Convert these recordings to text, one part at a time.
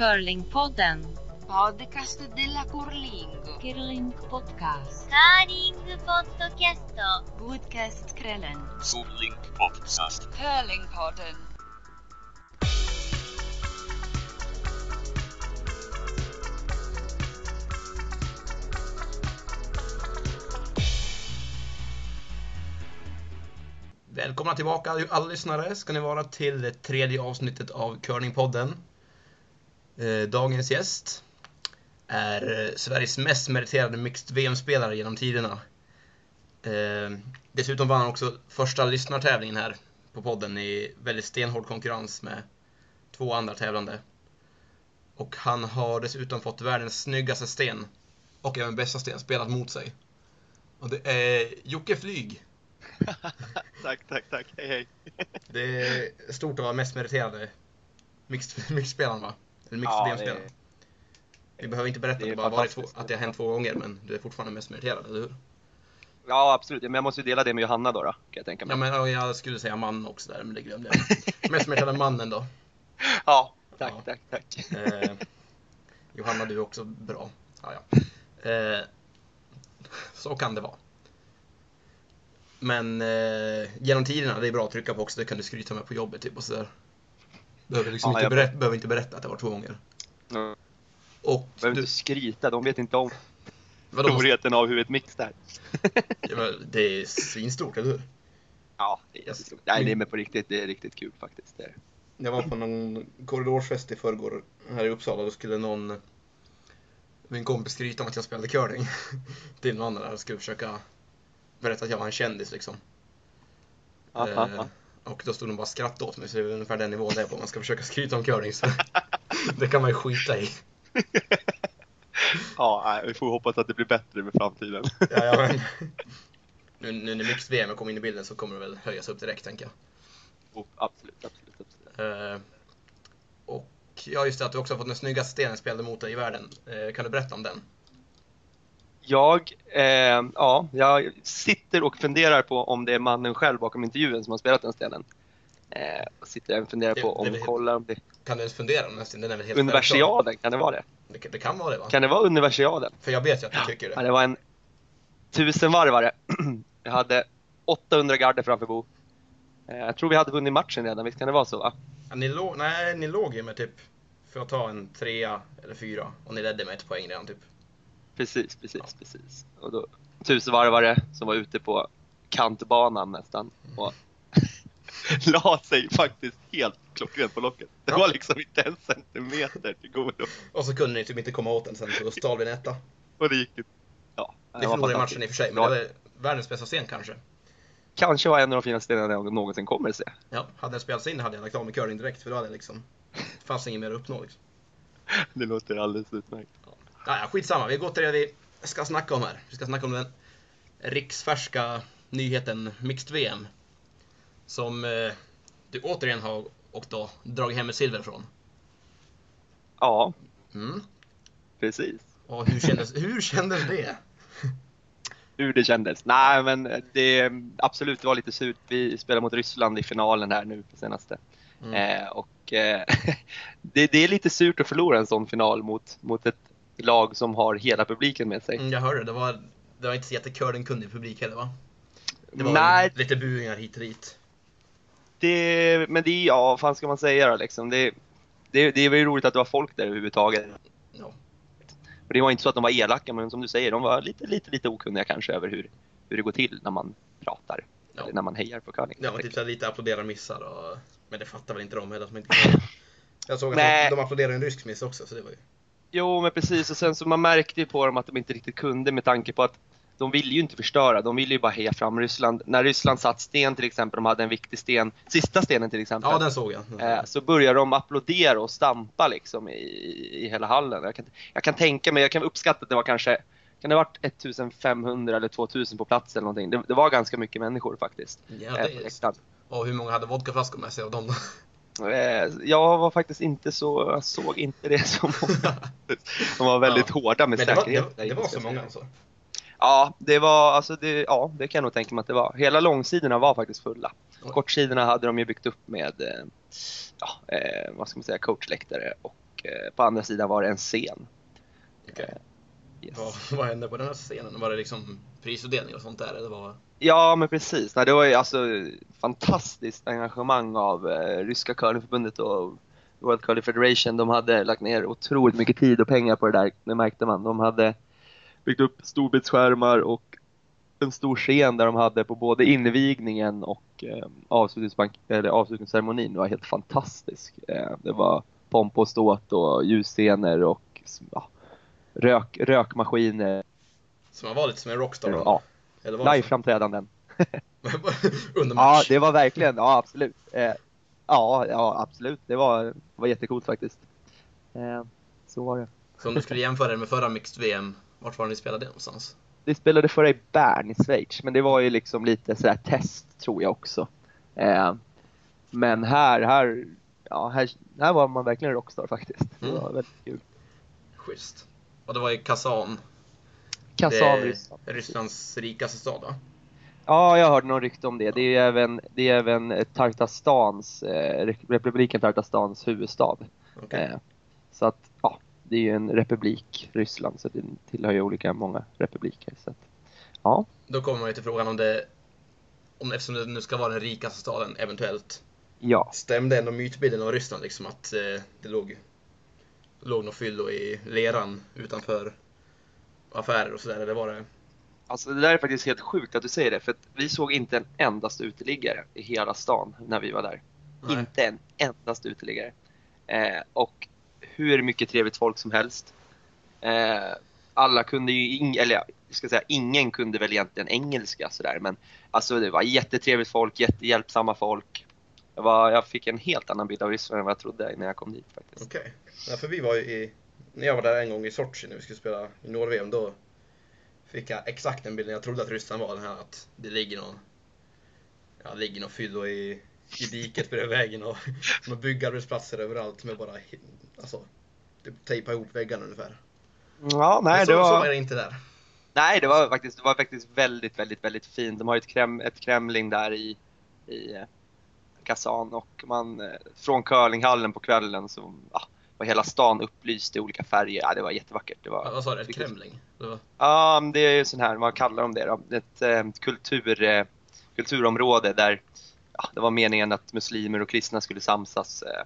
Curlingpodden. Podcast della curling. Curling podcast. Curling podcast. Podcastkvällen. Curling podcast. Curlingpodden. Välkomna tillbaka alla lyssnare ska ni vara till det tredje avsnittet av Curlingpodden. Eh, Dagens gäst är eh, Sveriges mest meriterade mixed VM-spelare genom tiderna. Eh, Dessutom vann han också första lyssnartävlingen här på podden i väldigt stenhård konkurrens med två andra tävlande. Och han har dessutom fått världens snyggaste sten och även bästa sten spelat mot sig. Och det är Jocke Flyg. tack, tack, tack. Hej, hej. Det är stort att vara mest meriterade mixed- mixed-spelaren va? Eller mixed Ja, VM-spelaren. det- Vi behöver inte berätta det det bara varit två, att det har hänt två gånger, men du är fortfarande mest meriterad, eller hur? Ja, absolut. Men jag måste ju dela det med Johanna då, då kan jag tänka mig. Ja, men ja, jag skulle säga man också där, men det glömde jag. mest meriterade mannen då. Ja, tack, Ja. tack, tack. Eh, Johanna, du är också bra. Ja, ja. Eh, så kan det vara. Men eh, genom tiderna, det är bra att trycka på också, det kan du skryta med på jobbet typ och sådär. Behöver, liksom Ja, inte jag- berätta, behöver inte berätta att det var två gånger. Mm. Och Behöver du, inte skryta, de vet inte om vadå, storheten av hur ett mix är. Ja, men det är svinstort, eller hur? Ja, det är, Yes. Nej, det är med på riktigt. Det är riktigt kul faktiskt. Det är. Jag var på någon korridorsfest i förrgår här i Uppsala. Då skulle någon, min kompis skryta om att jag spelade curling till någon annan där och skulle försöka berätta att jag var en kändis liksom. Ja, Eh, ja, ja. Och då stod de bara och skrattade åt mig, så det är ungefär den nivån det är på. Man ska försöka skryta om curling, så det kan man ju skita i. ja, vi får hoppas att det blir bättre med framtiden. Ja, ja, men, nu, nu när mixed-VM kom in i bilden så kommer det väl höjas upp direkt, tänker jag. Oh, absolut, absolut, absolut. Eh, och ja, just det, att du också har fått den snyggaste stenen spelade mot dig i världen. Eh, kan du berätta om den? Jag, eh, ja, jag sitter och funderar på om det är mannen själv bakom intervjun som har spelat den stenen. Eh, och sitter och funderar Det- på om, det- det- kollar om det Kan du ens fundera om? Den är väl helt. Universiaden, kan det vara det? Det, kan- det kan vara det va? Kan det vara Universiaden? För jag vet ju att du tycker Ja, det. det var en tusenvarvare. Jag hade 800 garder framför Bo. Eh, Jag tror vi hade vunnit matchen redan, visst kan det vara så va? Ja, ni, låg, nej, ni låg ju med typ, för att ta en trea eller fyra, och ni ledde med ett poäng redan typ. Precis, precis, precis. Och då, tusenvarvare som var ute på kantbanan nästan. Och la sig faktiskt helt klockrent på locket. Det var liksom inte en centimeter till godo. Och så kunde ni typ inte komma åt den sen, så då stal vi en etta. Och det gick ju... Ja, Ni det var förlorade matchen i och för sig, men det var världens bästa scen kanske. Kanske var en av de finaste stenarna jag någonsin kommer att se. Ja, hade den spelats in hade jag lagt av med curling direkt, för då hade jag liksom, det fanns inget mer att uppnå liksom. Det låter alldeles utmärkt. Ja, ja, skitsamma, vi går till det vi ska snacka om här. Vi ska snacka om den riksfärska nyheten Mixed VM. Som eh, du återigen har och då dragit hem ett silver från. Ja, Mm. precis. Och hur kändes, hur kändes det? hur det kändes. Nej, men det absolut, det var lite surt. Vi spelade mot Ryssland i finalen här nu på senaste. Mm. Eh, och eh, det, det är lite surt att förlora en sån final mot, mot ett lag som har hela publiken med sig. Mm, jag hörde, det var, det var inte så jättecurlingkunnig publik heller va? Det var Nej, lite buingar hit och dit. det, men det är, ja, vad fan ska man säga då liksom? Det, det, det var ju roligt att det var folk där överhuvudtaget. Ja. Och det var inte så att de var elaka, men som du säger, de var lite, lite, lite okunniga kanske över hur, hur det går till när man pratar. Ja. Eller när man hejar på curling. Ja, typ lite applådera missar och... Men det fattar väl inte de heller de inte kan. Jag såg att de, de applåderade en rysk miss också, så det var ju... Jo, men precis. Och sen så man märkte ju på dem att de inte riktigt kunde med tanke på att de ville ju inte förstöra. De ville ju bara heja fram Ryssland. När Ryssland satt sten till exempel, de hade en viktig sten, sista stenen till exempel. Ja, den såg jag. eh, så började de applådera och stampa liksom i, i hela hallen. Jag kan, jag kan tänka mig, jag kan uppskatta att det var kanske kan det ha varit 1500 eller 2000 på plats eller någonting. Det, det var ganska mycket människor faktiskt. Ja, eh, det är... Och hur många hade vodkaflaskor med sig av dem då? Eh, Jag var faktiskt inte så, jag såg inte det som många. De var väldigt Ja. hårda med Men det var, säkerhet. det, det var så många alltså? Ja, det var, alltså det, ja, det kan jag nog tänka mig att det var. Hela långsidorna var faktiskt fulla. Oj. Kortsidorna hade de ju byggt upp med, eh, ja, eh, vad ska man säga, coachläktare och eh, på andra sidan var det en scen. Okej. Yes. Vad, vad hände på den här scenen? Var det liksom prisutdelning och sånt där? Det var... Ja, men precis. Nej, det var ju alltså fantastiskt engagemang av eh, ryska curlingförbundet och World Curling Federation. De hade lagt ner otroligt mycket tid och pengar på det där, det märkte man. De hade byggt upp storbildsskärmar och en stor scen där de hade på både invigningen och eh, avslutningsceremonin. Det var helt fantastisk. Eh, det var pomp och ståt och ljusscener och ja, rök, rökmaskiner. Så man var lite som en rockstar då? Ja, Eller var live-framträdanden. Under Ja, match? det var verkligen, ja absolut. Eh, ja, ja, absolut. Det var, det var jättecoolt faktiskt. Eh, så var det. Så om du skulle jämföra det med förra Mixed VM, vart var det ni spelade någonstans? Vi spelade förra i Bern i Schweiz, men det var ju liksom lite sådär test tror jag också. Eh, men här, här, ja, här, här var man verkligen rockstar faktiskt. Det Mm. var väldigt kul. Schysst. Och det var i Kazan. Är Ryssland. Rysslands rikaste stad va? Ja, jag hörde någon rykte om det. Det är även, det är även eh, Tartastans, eh, Re- republiken Tartastans huvudstad. Okej. Eh, så att, ja, det är ju en republik, Ryssland, så det tillhör ju olika, många republiker. Så att, ja, Då kommer man ju till frågan om det, om, eftersom det nu ska vara den rikaste staden eventuellt, ja. stämde ändå mytbilden av Ryssland liksom att eh, det låg, låg något fyllo i leran utanför affärer och sådär, eller var det? Alltså det där är faktiskt helt sjukt att du säger det, för att vi såg inte en endaste uteliggare i hela stan när vi var där. Nej. Inte en endaste uteliggare. Eh, och hur mycket trevligt folk som helst. Eh, alla kunde ju, ing- eller ja, jag ska säga ingen kunde väl egentligen engelska sådär, men alltså det var jättetrevligt folk, jättehjälpsamma folk. Jag, var, jag fick en helt annan bild av Ryssland än vad jag trodde när jag kom dit faktiskt. Okej. Ja, för vi var ju i, när jag var där en gång i Sochi när vi skulle spela i Nord-VM, då fick jag exakt den bilden jag trodde att Ryssland var, den här att det ligger någon, ja, det ligger någon fyllo i, i diket bredvid vägen och några byggarbetsplatser överallt med bara, alltså, typ tejpa ihop väggarna ungefär. Ja, nej Men så, det så var... var det inte där. Nej, det var faktiskt, det var faktiskt väldigt, väldigt, väldigt fint. De har ju ett, krem, ett kremling där i, i eh, Kazan och man, eh, från curlinghallen på kvällen så ja, var hela stan upplyst i olika färger. Ja, det var jättevackert. Det Ja, var, vad sa du? Ett kremling? Det var, ja, det är ju sån här, vad kallar de det då? Ett eh, kultur, eh, kulturområde där ja, det var meningen att muslimer och kristna skulle samsas. Eh,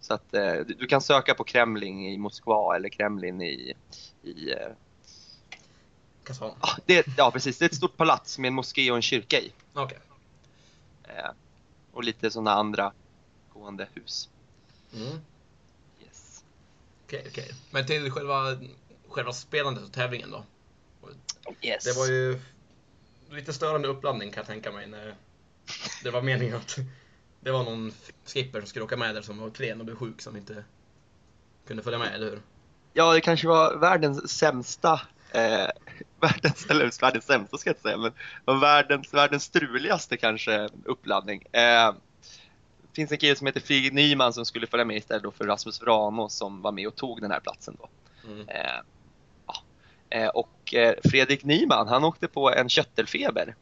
så att eh, du, kan söka på Kremling i Moskva eller Kremlin i, i eh, Kazan. Ja, det, ja precis, det är ett stort palats med en moské och en kyrka i. Okej. Eh, och lite sådana andra gående hus. Mm. Okej, okej. Men till själva, själva spelandet och tävlingen då? yes. Det var ju lite störande uppladdning kan jag tänka mig när det var meningen att det var någon skipper som skulle åka med där som var klen och blev sjuk som inte kunde följa med, eller hur? Ja, det kanske var världens sämsta, eh, världens, eller världens sämsta ska jag inte säga, men världens, världens struligaste kanske uppladdning. Eh, finns en kille som heter Fredrik Nyman som skulle följa med istället då för Rasmus Vrano som var med och tog den här platsen då. Mm. Eh, ja. eh, och eh, Fredrik Nyman, han åkte på en köttelfeber.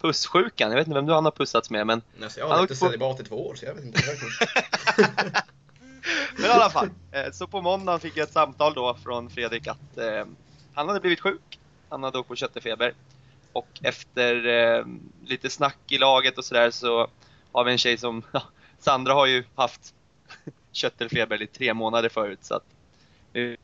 Pusssjukan, jag vet inte vem du han har pussats med men, Alltså, jag Han har åkte levt i på- celibat i två år så jag vet inte. men i alla fall. Eh, så på måndagen fick jag ett samtal då från Fredrik att eh, han hade blivit sjuk. Han hade åkt på köttelfeber. Och efter eh, lite snack i laget och sådär så har vi en tjej som, ja, Sandra har ju haft köttelfeber i tre månader förut så att vi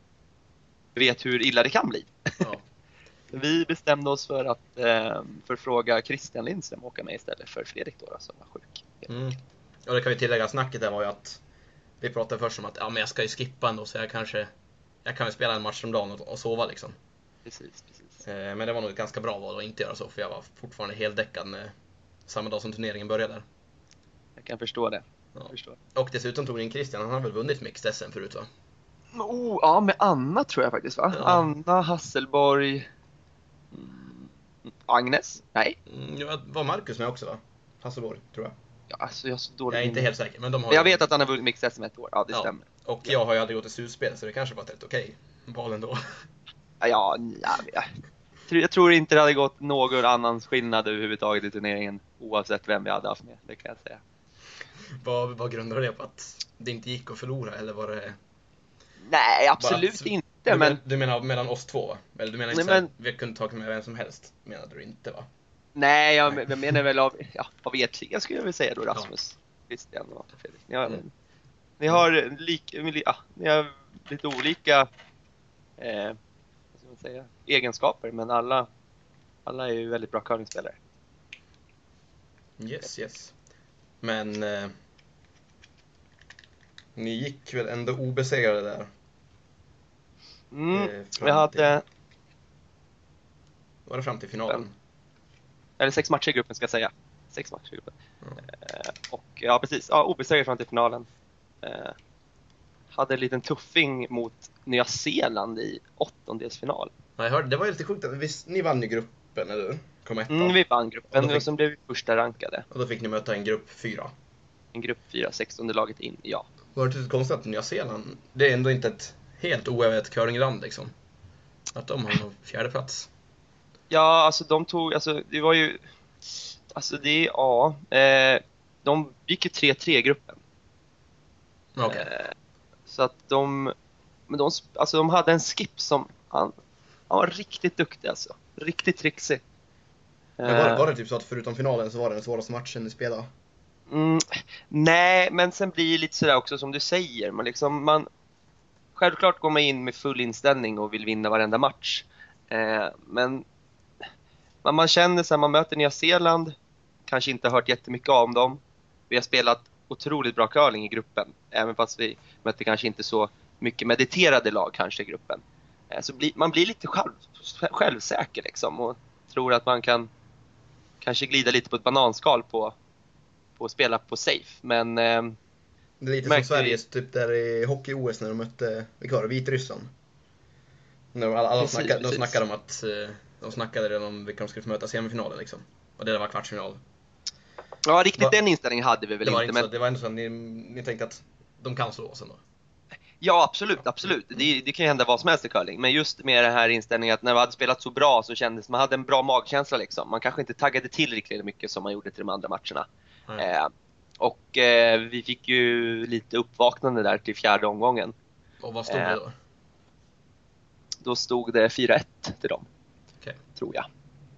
vet hur illa det kan bli. ja. Vi bestämde oss för att eh, förfråga Christian Lindström åka med istället för Fredrik då, då som var sjuk. Mm. Och det kan vi tillägga, snacket där var ju att vi pratade först om att ja, men jag ska ju skippa ändå så jag kanske jag kan väl spela en match om dagen och, och sova liksom. Precis, precis. Eh, men det var nog ett ganska bra val att inte göra så för jag var fortfarande heldäckad när, samma dag som turneringen började. där. Kan förstå det. Ja. Förstår. Och dessutom tog in Christian, han har väl vunnit Mixed SM förut va? Oh, ja, med Anna tror jag faktiskt va? Ja. Anna Hasselborg. Mm, Agnes? Nej, Mm, ja, var Marcus med också va? Hasselborg, tror jag. ja, alltså jag är så dålig Jag är inte helt säker, men de har Men jag vet att han har vunnit Mixed SM ett år, ja det Ja. stämmer. Och jag har ju aldrig gått till slutspel så det kanske var ett rätt okej val ändå. Ja, ja, ja, jag, tror- jag tror inte det hade gått någon annans skillnad överhuvudtaget i turneringen oavsett vem vi hade haft med, det kan jag säga. Vad, vad grundar det på? Att det inte gick att förlora eller var det... Nej, absolut Bara- inte. Du, Men du menar mellan oss två? va? Eller du menar inte Nej, men- vi kunde tagit med vem som helst? Menade du inte va? nej, jag, jag menar väl av, ja, av er tre skulle jag vilja säga då Rasmus, Christian och Fredrik. Ni har, Mm. ni har, lik, ja, ni har lite olika eh, vad ska man säga, egenskaper, men alla, alla är ju väldigt bra curlingspelare. Yes, yes. Men... Eh, ni gick väl ändå obesegrade där? Mm, eh, vi hade, till- Var det fram till finalen? eller sex matcher i gruppen ska jag säga. Sex matcher i gruppen. Ja. Eh, och ja, precis. Ja, obesegrad fram till finalen. Eh, hade en liten tuffing mot Nya Zeeland i åttondelsfinal. Ja, jag hörde, det var ju lite sjukt visst, ni vann ju gruppen, eller hur? Kom etta. Mm, vi vann Och gruppen och, fick- sen blev vi första rankade. Och då fick ni möta en grupp fyra. En grupp 4, 16 laget in, ja. Var det lite konstigt att Nya Zeeland, det är ändå inte ett helt oävet curlingland liksom? Att de har någon fjärde plats. Ja, alltså de tog, alltså det var ju, alltså det ja, eh, de gick ju 3-3 i gruppen. Okej. Eh, så att de, men de, alltså de hade en skip som, han, han var riktigt duktig alltså. Riktigt trixig. Men var, Eh, var det typ så att förutom finalen så var det den svåraste matchen ni spelade? Mm, nej, men sen blir det lite sådär också som du säger. Man liksom, man, självklart går man in med full inställning och vill vinna varenda match. Eh, men man, man känner sig, man möter Nya Zeeland, kanske inte hört jättemycket om dem. Vi har spelat otroligt bra curling i gruppen, även fast vi mötte kanske inte så mycket mediterade lag kanske i gruppen. Eh, så blir, man blir lite själv, självsäker liksom och tror att man kan kanske glida lite på ett bananskal på, på att spela på safe. Men eh, Det är lite som Sveriges typ där i hockey-OS när de mötte, vilka var det, Vitryssland? När alla, alla Precis, snackade, de precis. snackade om att, eh, de snackade redan om vilka de skulle få möta i semifinalen liksom. Och det var kvartsfinal. ja, riktigt Va- den inställningen hade vi väl Det var, inte. inte Men, så, det var ändå så att ni, ni tänkte att de kan slå oss ändå? Ja, absolut, absolut. Det, det kan ju hända vad som helst i curling. Men just med den här inställningen att när vi hade spelat så bra så kändes man hade en bra magkänsla liksom. Man kanske inte taggade till riktigt mycket som man gjorde till de andra matcherna. Nej. Eh, och eh, vi fick ju lite uppvaknande där till fjärde omgången. Och vad stod eh, det då? Då stod det 4-1 till dem. Okej. Tror jag.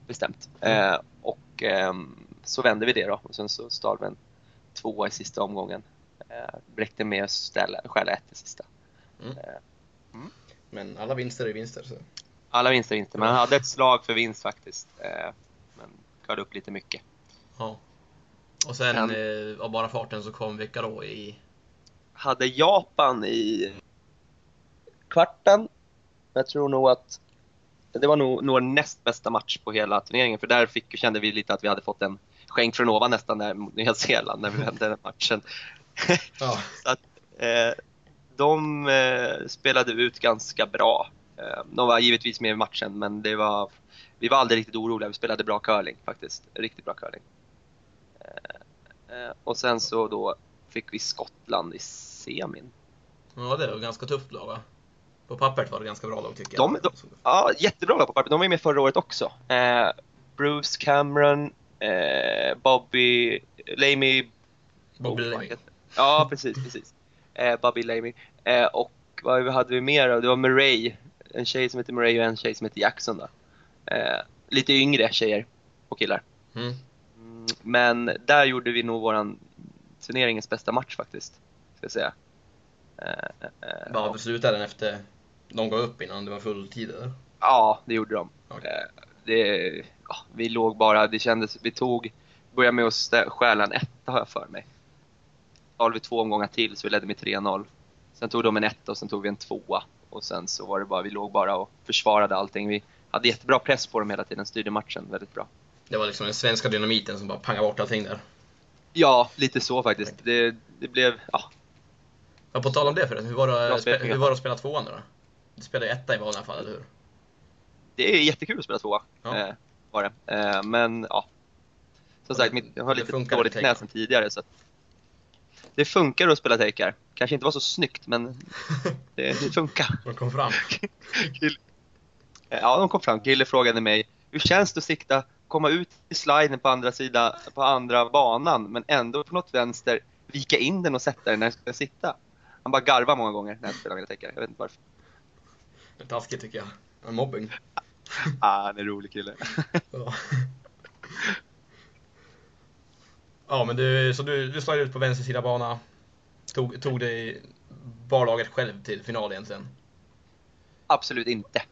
Bestämt. Eh, och ehm, så vände vi det då och sen så stal vi en tvåa i sista omgången. Eh, räckte med att ställa, stjäla ett i sista. Men alla vinster är vinster så. Alla vinster är vinster, men han hade ett slag för vinst faktiskt. Eh, men körde upp lite mycket. Ja. Och sen eh, av bara farten så kom vilka då i... Hade Japan i kvarten. Jag tror nog att det var nog, nog näst bästa match på hela turneringen för där fick, kände vi lite att vi hade fått en skänk från ovan nästan där mot Nya Zeeland när vi vände den matchen. Ja. Så att, eh, de eh, spelade ut ganska bra. Eh, de var givetvis med i matchen men det var, vi var aldrig riktigt oroliga. Vi spelade bra curling faktiskt. Riktigt bra curling. Eh, eh, och sen så då fick vi Skottland i semin. ja, det var ganska tufft lag va? På pappret var det ganska bra lag tycker De- jag. de- Ja, jättebra lag på pappret. De var med förra året också. Eh, Bruce Cameron, Bobby, Lamy Bobby Oh, Lamy. Ja, precis, precis. Eh, Bobby Lamy. Eh, och vad hade vi mer då? Det var Murray. En tjej som heter Murray och en tjej som heter Jackson då. Eh, lite yngre tjejer och killar. Mm. Mm, men där gjorde vi nog våran turneringens bästa match faktiskt. Ska jag säga. Eh, eh, eh, Bara slutade den efter de gav upp innan det var full tid eller? Ja, det gjorde de. Okej. Eh, Det, ja, vi låg bara, det kändes, vi tog, började med att stjäla en etta har jag för mig. Stal vi två omgångar till så vi ledde med 3-0. Sen tog de en etta och sen tog vi en tvåa. Och sen så var det bara, vi låg bara och försvarade allting. Vi hade jättebra press på dem hela tiden, styrde matchen väldigt bra. Det var liksom den svenska dynamiten som bara pangade bort allting där. Ja, lite så faktiskt. Det, det blev, ja, Ja, på tal om det förresten, hur var det, hur var det att spela tvåan då? Du spelade etta i vanliga fall, eller hur? det är jättekul att spela tvåa. Ja. Eh, var det. Eh, men ja. Som sagt, mitt, jag har lite dåligt knä sedan tidigare. Så att det funkar att spela takear. Kanske inte var så snyggt, men det, det funkar. De kom fram. Ja, de kom fram. Kille frågade mig, hur känns det att sikta, komma ut i sliden på andra sidan, på andra banan, men ändå på något vänster vika in den och sätta den när jag ska sitta? Han bara garvar många gånger när jag spelar mina teckare. Jag vet inte varför. Det är taskigt tycker jag. En mobbing. Ah, han är en rolig kille. Ja. ja men du, så du, du slog ut på vänster sida bana. Tog, tog dig barlaget själv till final egentligen. Absolut inte.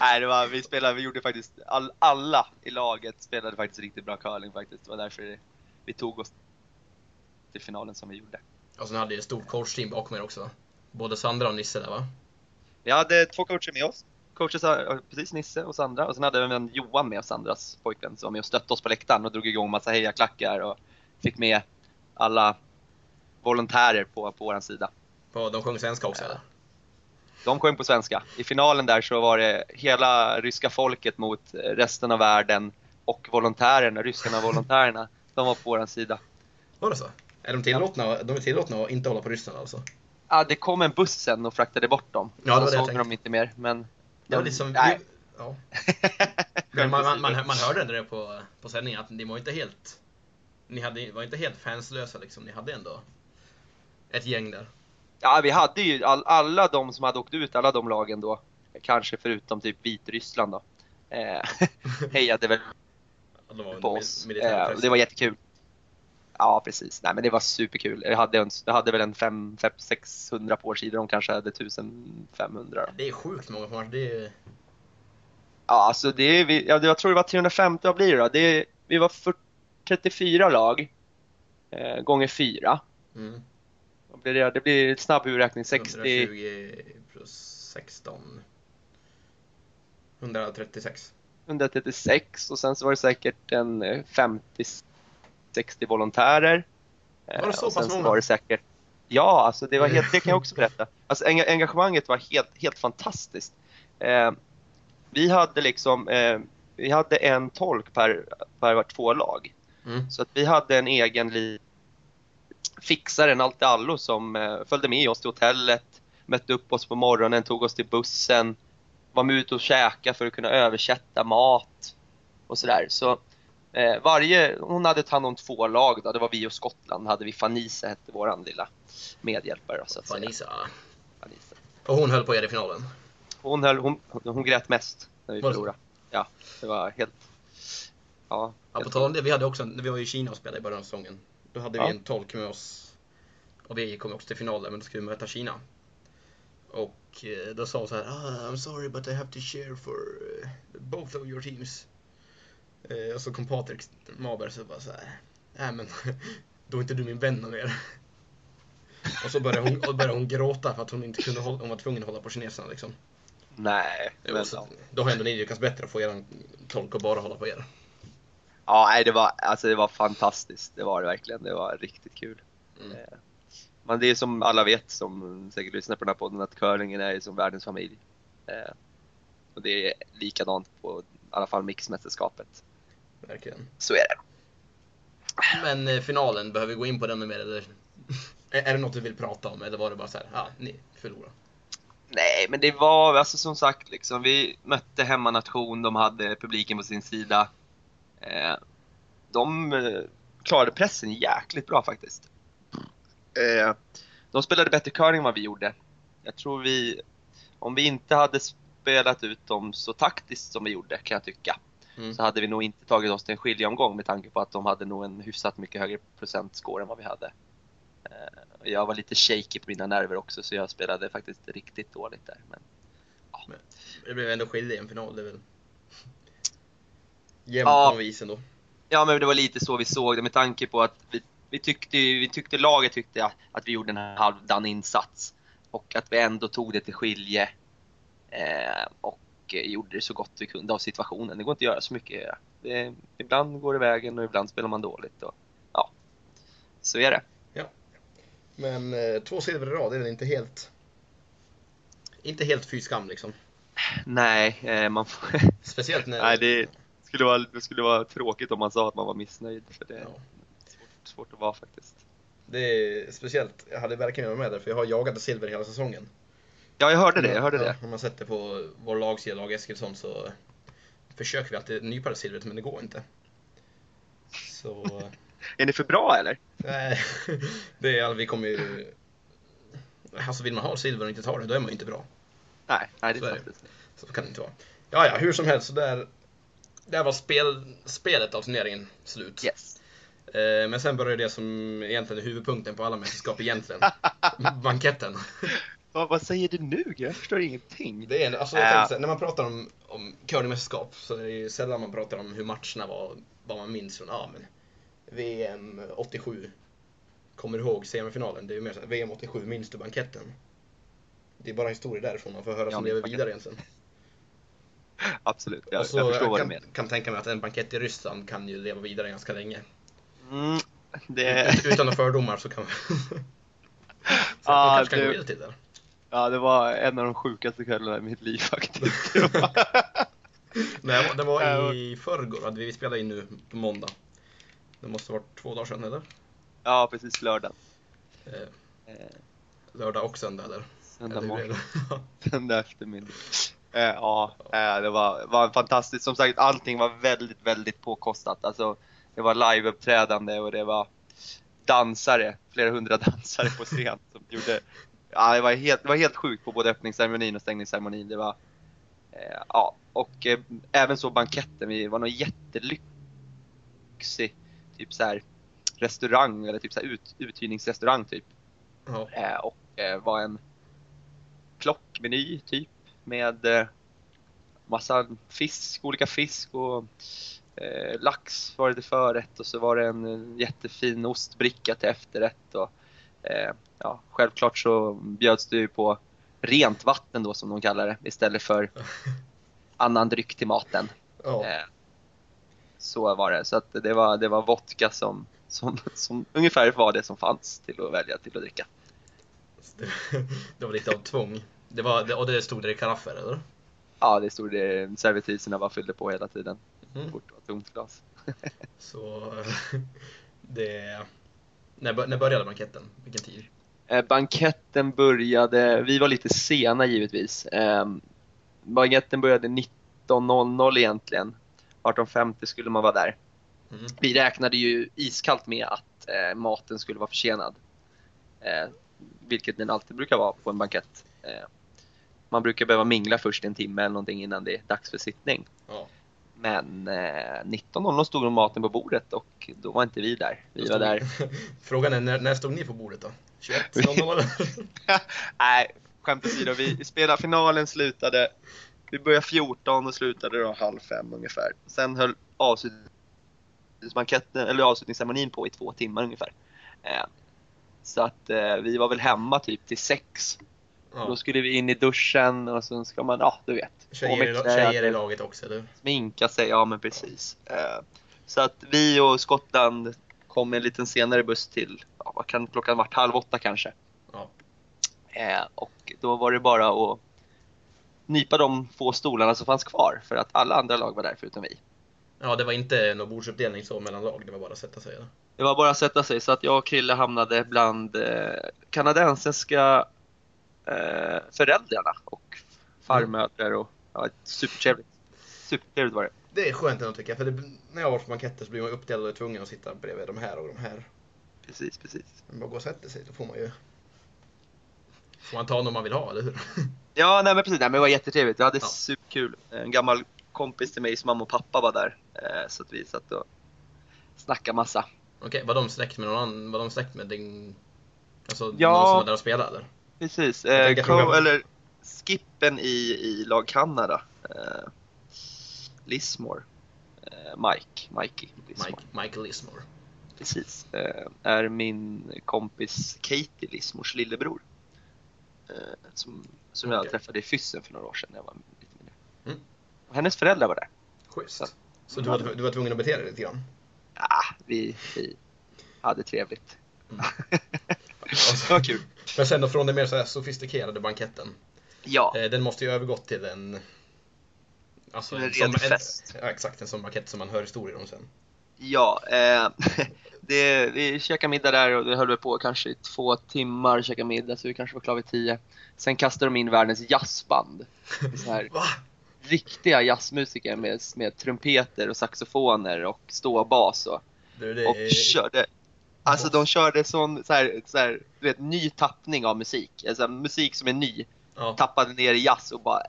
Nej, det var, vi spelade, vi gjorde faktiskt, all, alla i laget spelade faktiskt riktigt bra curling faktiskt. Det var därför vi tog oss till finalen som vi gjorde. Och sen hade ju ett stort coachteam bakom er också. Både Sandra och Nisse där va? Vi hade två coacher med oss. Coacher, sa- precis Nisse och Sandra. Och sen hade vi en Johan med Sandras pojkvän, som var med och stötte oss på läktaren och drog igång massa hejaklackar och fick med alla volontärer på, på vår sida. På, de sjöng svenska också eller? De sjöng på svenska. I finalen där så var det hela ryska folket mot resten av världen och volontärerna, ryskarna och volontärerna. De var på vår sida. Var det så? Är de tillåtna, de är tillåtna att inte hålla på Ryssland alltså? Ja, det kom en buss sen och fraktade bort dem. Ja, det var det jag såg de inte mer. Men Det var lite som... Nej. Ja. Man, man, man, man hörde det på, på sändningen att ni var inte helt... Ni hade, var inte helt fanslösa liksom. Ni hade ändå ett gäng där. Ja, vi hade ju all, alla de som hade åkt ut, alla de lagen då, kanske förutom typ Vitryssland då, eh, hejade väl på oss. Eh, det var jättekul ja precis. Nej men det var superkul. Jag hade, en, jag hade väl en 500-600 på årsidor, de kanske hade 1500. Det är sjukt många på det är... Ja alltså det är, jag, jag tror det var 350, vad blir det då? Det är, vi var 40, 34 lag eh, gånger 4. Mm. Blir det? det blir snabb urräkning 60... 120 plus 16. 136. 136 och sen så var det säkert en eh, 50 60 volontärer. Var det eh, så och sen pass många? Var det säkert, ja, alltså det, var helt, det kan jag också berätta. Alltså, engagemanget var helt, helt fantastiskt. Eh, vi hade liksom eh, vi hade en tolk per, per två lag. Mm. Så att vi hade en egen fixare, en allt allo som eh, följde med oss till hotellet, mötte upp oss på morgonen, tog oss till bussen, var med ute och käka för att kunna översätta mat och sådär. Så eh, varje, hon hade tagit hand om två lag då, det var vi och Skottland, hade vi Fanisa hette våran lilla medhjälpare så att säga. Fanisa. Fanisa. Och hon höll på er i finalen. Hon, höll, hon, hon grät mest när vi Var det förlorade. Ja, det var helt... Ja, Ja, på helt tal om det, vi hade också, när vi var i Kina och spelade i början av säsongen. Då hade vi Ja. en tolk med oss. Och vi kom också till finalen, men då skulle vi möta Kina. Och eh, då sa hon så här, ah, I'm sorry but I have to share for eh, both of your teams. Eh, och så kom Patrik Maber så bara så här, nej men då är inte du min vän mer. Och så började hon, och började hon gråta för att hon inte kunde hålla, hon var tvungen att hålla på kineserna liksom. Nej, Jo, men, så, då har ändå ni lyckats bättre att få er tolk att bara hålla på er. Ja, nej, det var, alltså det var fantastiskt. Det var det verkligen. Det var riktigt kul. Mm. Eh, Men det är som alla vet, som säkert lyssnar på den här podden, att curlingen är som världens familj. Eh, Och det är likadant på i alla fall mixmästerskapet. Verkligen. Så är det. Men eh, finalen, behöver vi gå in på den mer eller? Är det något du vill prata om eller var det bara så här, ja, ah, ni förlorar? Nej, men det var alltså som sagt liksom, vi mötte hemmanation, de hade publiken på sin sida. Eh, de eh, klarade pressen jäkligt bra faktiskt. Eh, de spelade bättre curling än vad vi gjorde. Jag tror vi, om vi inte hade spelat ut dem så taktiskt som vi gjorde kan jag tycka, Mm. så hade vi nog inte tagit oss till en skiljeomgång med tanke på att de hade nog en hyfsat mycket högre procentscore än vad vi hade. Eh, Jag var lite shaky på mina nerver också så jag spelade faktiskt riktigt dåligt där. Men Det blev ändå skilje i en final, det är väl jämnt Ja. på vis ändå. Ja, men det var lite så vi såg det med tanke på att vi, vi, tyckte, vi tyckte, laget tyckte att, att vi gjorde en halvdan insats. Och att vi ändå tog det till skilje. Eh, och gjorde det så gott vi kunde av situationen. Det går inte att göra så mycket. Det, ibland går det vägen och ibland spelar man dåligt. Och, ja, så är det. Men eh, två silver i rad, är väl inte helt... Inte helt fy skam liksom. Nej, eh, man får, Speciellt när... nej det, skulle vara, det skulle vara tråkigt om man sa att man var missnöjd. För det är Ja. svårt, svårt att vara faktiskt. Det är speciellt, jag hade verkligen varit med där för jag har jagat silver hela säsongen. Ja, jag hörde det. Jag hörde ja, det. Om man sätter på vår lagsida, lag Eskilsson, så försöker vi alltid nypa det silvret men det går inte. Så Är ni för bra eller? Nej, det är, vi kommer ju... Alltså vill man ha silver och inte ta det, då är man ju inte bra. Nej, nej det Så är sant. Så kan det inte vara. Ja, ja, hur som helst, så där... Där var spel, spelet av turneringen slut. Yes. Eh, Men sen började det som egentligen är huvudpunkten på alla mästerskap egentligen. Banketten. Vad, vad säger du nu? Jag förstår ingenting. Det är, en- alltså, Ja. tänkte, när man pratar om, om curlingmästerskap så är det ju sällan man pratar om hur matcherna var, vad man minns från, ja men VM 87. Kommer du ihåg semifinalen? Det är ju mer så VM 87, minns du banketten? Det är bara historier därifrån man får höra Ja, som lever banketten. vidare egentligen. Absolut, jag, Och så jag förstår jag vad du kan, menar. kan tänka mig att en bankett i Ryssland kan ju leva vidare ganska länge. Mm, det, Utan några fördomar så kan man... så Ja, man kanske kan det- gå vidare till det. Ja, det var en av de sjukaste kvällarna i mitt liv faktiskt. Nej, det var i förrgår, vi spelade in nu på måndag. Det måste ha varit två dagar sedan eller? ja, precis lördag. Eh, lördag och söndag eller? Söndag Eller morgon. Söndag eftermiddag. Eh, ja, eh, det var, var fantastiskt. Som sagt, allting var väldigt, väldigt påkostat. Alltså, det var liveuppträdande och det var dansare, flera hundra dansare på scen som gjorde Ja, det var helt, det var helt sjukt på både öppningsceremonin och stängningsceremonin. Det var, eh, ja, och eh, även så banketten. Vi var någon jättelyxig typ så här restaurang eller typ så här ut, uthyrningsrestaurang typ. Ja. Eh, och eh, var en plockmeny typ med eh, massa fisk, olika fisk och eh, lax var det till förrätt och så var det en jättefin ostbricka till efterrätt. Och, ja, självklart så bjöds det ju på rent vatten då som de kallar det istället för annan dryck till maten. Eh, så var det. Så att det var, det var vodka som, som, som ungefär var det som fanns till att välja till att dricka. Det, det var lite av tvång. Det var, det, och det stod där i karaffer eller? Ja, det stod det. Servitriserna bara fyllde på hela tiden. Mm. Fort och tomt glas. Så det... När, när började banketten? Vilken tid? Eh, banketten började, vi var lite sena givetvis. Eh, banketten började 19.00 egentligen. 18.50 skulle man vara där. Mm. Vi räknade ju iskallt med att eh, maten skulle vara försenad. Eh, vilket den alltid brukar vara på en bankett. Eh, man brukar behöva mingla först en timme eller någonting innan det är dags för sittning. Ja. Men eh, 19.00 stod nog maten på bordet och då var inte vi där. Vi var där. Frågan är, när, när stod ni på bordet då? 21.00 eller? Nej, skämt åsido. Vi spelade finalen, slutade. Vi började 14 och slutade då halv fem ungefär. Sen höll avslutningsbanketten, eller avslutningsceremonin på i två timmar ungefär. Eh, så att eh, vi var väl hemma typ till sex. Då Ja. skulle vi in i duschen och sen ska man, ja du vet. Tjejer, i, tjejer i laget också eller? Sminka sig, ja men precis. Eh, så att vi och Skottland kom en liten senare buss till, ja, vad kan klockan varit, halv åtta kanske. Ja. Eh, och då var det bara att nypa de få stolarna som fanns kvar för att alla andra lag var där förutom vi. Ja, det var inte någon bordsuppdelning så mellan lag, det var bara att sätta sig eller? Det var bara att sätta sig så att jag och Krille hamnade bland eh, kanadensiska eh, föräldrarna och farmödrar och ja, supertrevligt. Supertrevligt var det. Det är skönt ändå tycker jag, för det, när jag var på banketter så blir man uppdelad och tvungen att sitta bredvid de här och de här. Precis, precis. Men bara gå och sätta sig, då får man ju... Får man ta någon man vill ha, eller hur? Ja, nej men precis. Nej, men det var jättetrevligt. Vi hade Ja. superkul. En gammal kompis till mig som mamma och pappa var där. Eh, så att vi satt och snackade massa. Okej, var de släkt med någon annan? Var de släkt med din... Alltså Ja. någon som var där och spelade eller? Precis. Jag Eh, tänkte co- fråga- eller skippen i, i lag Kanada. Eh, Lismore. Eh, Mike. Mikey Lismore. Mike, Michael Lismore. Precis. Eh, är min kompis Katie Lismors lillebror. Eh, som som jag Okej. träffade i Fyssen för några år sedan när jag var lite mindre. Mm. Och hennes föräldrar var där. Schysst. Så- Så du var, du var tvungen att bete dig lite grann? Ah, vi, vi hade trevligt. Mm. det var kul. Men sen då från den mer så här sofistikerade banketten. Ja, Eh, den måste ju övergått till en... Alltså En en sån- fest. Ja, exakt, en sån bankett som man hör historier om sen. ja eh, det, vi käkade middag där och det höll vi på kanske i två timmar, käkade middag så vi kanske var klara vid tio. Sen kastade de in världens jazzband. Så här, riktiga jazzmusiker med, med trumpeter och saxofoner och ståbas och Du, det och körde Alltså de körde sån så här, så här, du vet, ny tappning av musik. Alltså musik som är ny. Ja, Tappade ner i jazz och bara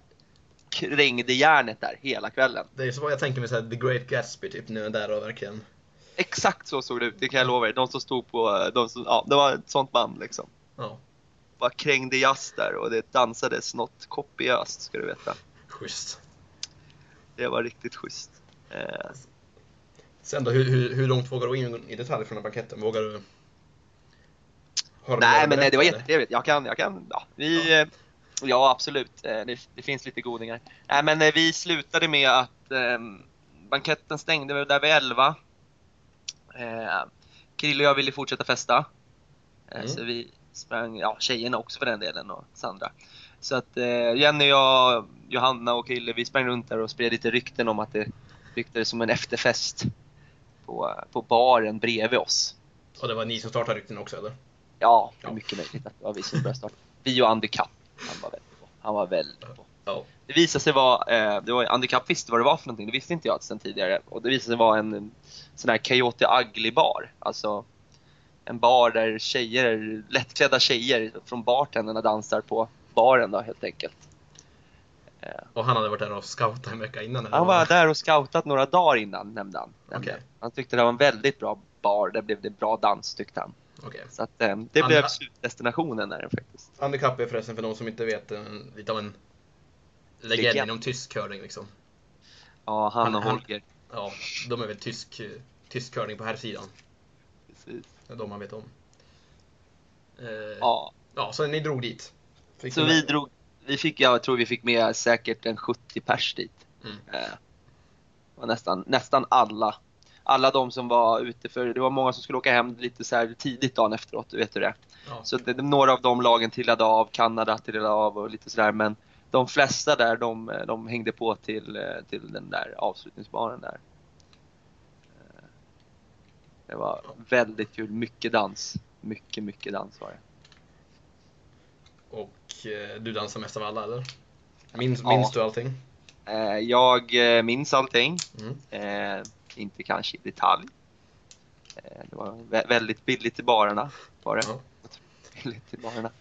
krängde järnet där hela kvällen. det är så jag tänker mig så här, The Great Gatsby typ nu där och verkligen. Exakt så såg det ut, det kan jag lova er. De som stod på, de som, ja, det var ett sånt band liksom. Ja, Bara krängde jazz där och det dansades något kopiöst ska du veta. schysst. Det var riktigt schysst. Eh, Sen då, hur, hur, hur långt vågar du gå in i detalj från den banketten? Vågar du? Nej men nej, det var jättetrevligt. Jag kan, jag kan, ja. Vi, eh, ja absolut. Eh, Det, det finns lite godingar. Nej men eh, vi slutade med att eh, banketten stängde där vid 11. Eh, Krille och jag ville fortsätta festa. Eh, Mm. Så vi sprang, ja tjejerna också för den delen och Sandra. Så att eh, Jenny, jag, Johanna och Krille vi sprang runt där och spred lite rykten om att det ryktades som en efterfest på, på baren bredvid oss. Och det var ni som startade rykten också eller? Ja, det är mycket möjligt att det var vi som började starta. Vi och Andy Kapp. Han var väldigt på. Han var väldigt på. Ja. Det visade sig vara, eh, det var, Andy Kapp visste vad det var för någonting, det visste inte jag sen tidigare. Och det visade sig vara en, en sån här Coyote Ugly bar. Alltså en bar där tjejer, lättklädda tjejer från bartenderna dansar på baren då helt enkelt. Och han hade varit där och scoutat en vecka innan? Han var där och scoutat några dagar innan nämnde han. Nämnde Okej. han. han tyckte det var en väldigt bra bar, där blev det bra dans tyckte han. Okej. Så att, eh, det Han- blev slutdestinationen där faktiskt. Andy Kapp är förresten för de som inte vet en, lite av en legend Legend. inom tysk curling liksom. Ja, han Han- och han- Holger. Ja, de är väl tysk, tysk curling på här sidan. Precis. Det är de man vet om. Eh, Ja, ja, så ni drog dit. Fick så vi med- drog, vi fick, jag tror vi fick med säkert en 70 pers dit. Mm. Eh, och nästan, nästan alla. Alla de som var ute för, det var många som skulle åka hem lite så här tidigt dagen efteråt, du vet hur det är. Ja. Så det, några av de lagen trillade av, Kanada trillade av och lite sådär men de flesta där de, de hängde på till, eh, till den där avslutningsbaren där. Eh, Det var väldigt kul, mycket dans. Mycket, mycket dans var det. Och eh, du dansar mest av alla eller? Minns, Ja. minns du allting? Eh, Jag eh, minns allting. Mm. Eh, inte kanske i detalj. Eh, det var vä- väldigt billigt i barerna. Var det. Ja. Billigt i barerna.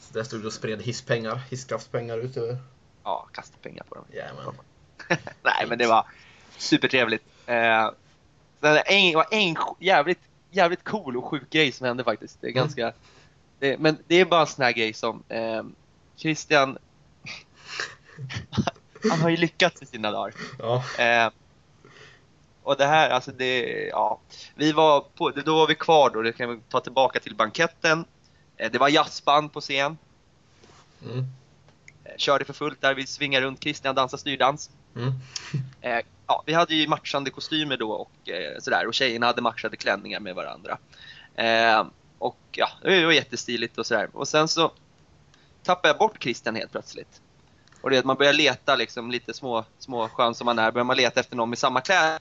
Så där stod du och spred hisspengar, hisskraftspengar ut över. Ja, kasta pengar på dem. Jajamän. Nej, men det var supertrevligt. Eh, det var en jävligt, jävligt cool och sjuk grej som hände faktiskt. Det är Mm. Det, men det är bara en sån här grej som eh, Christian... han har ju lyckats i sina dagar. Ja. Eh, och det här, alltså det, ja. Vi var på, då var vi kvar då, det kan vi ta tillbaka till banketten. Eh, det var jazzband på scen. Mm. Eh, körde för fullt där, vi svingade runt, Christian dansade styrdans. Mm. Eh, ja, vi hade ju matchande kostymer då och eh, sådär och tjejerna hade matchade klänningar med varandra. Och ja, det var jättestiligt och sådär. Och sen så tappade jag bort Christian helt plötsligt. Och det är att man börjar leta liksom lite små, små skön som man är, börjar man leta efter någon med samma kläder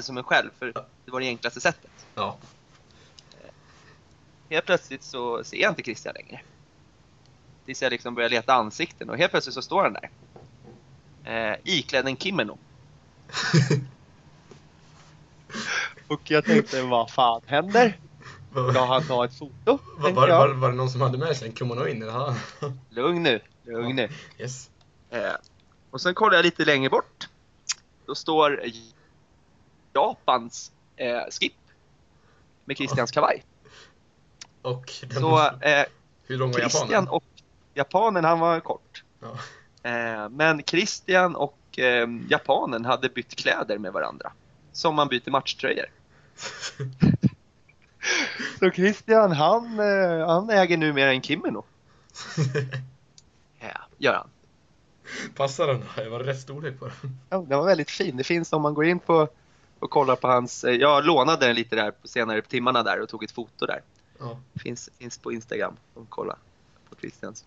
som en själv för det var det enklaste sättet. Ja. Helt plötsligt så ser jag inte Christian längre. Tills jag liksom börjar leta ansikten och helt plötsligt så står han där. Eh, iklädd en kimono. Och jag tänkte, vad fan händer? Ska han ta ett foto? var, var, var, var det någon som hade med sig en kimono in? eller? Lugn nu, lugn nu. Yes. Eh, och sen kollar jag lite längre bort. Då står Japans eh, skip med Christians kavaj. Och den, Så eh, hur lång var Christian japanen? och japanen, han var kort. Ja. Eh, men Christian och eh, japanen hade bytt kläder med varandra. Som man byter matchtröjor. Så Christian, han, eh, han äger numera en kimono. Ja, gör han. Passar den då? Det var rätt storlek på den. Ja, den var väldigt fin. Det finns om man går in på och kollar på hans... eh, Jag lånade den lite där på senare timmarna där och tog ett foto där. Ja. Finns, finns på Instagram. Om kolla på Christians.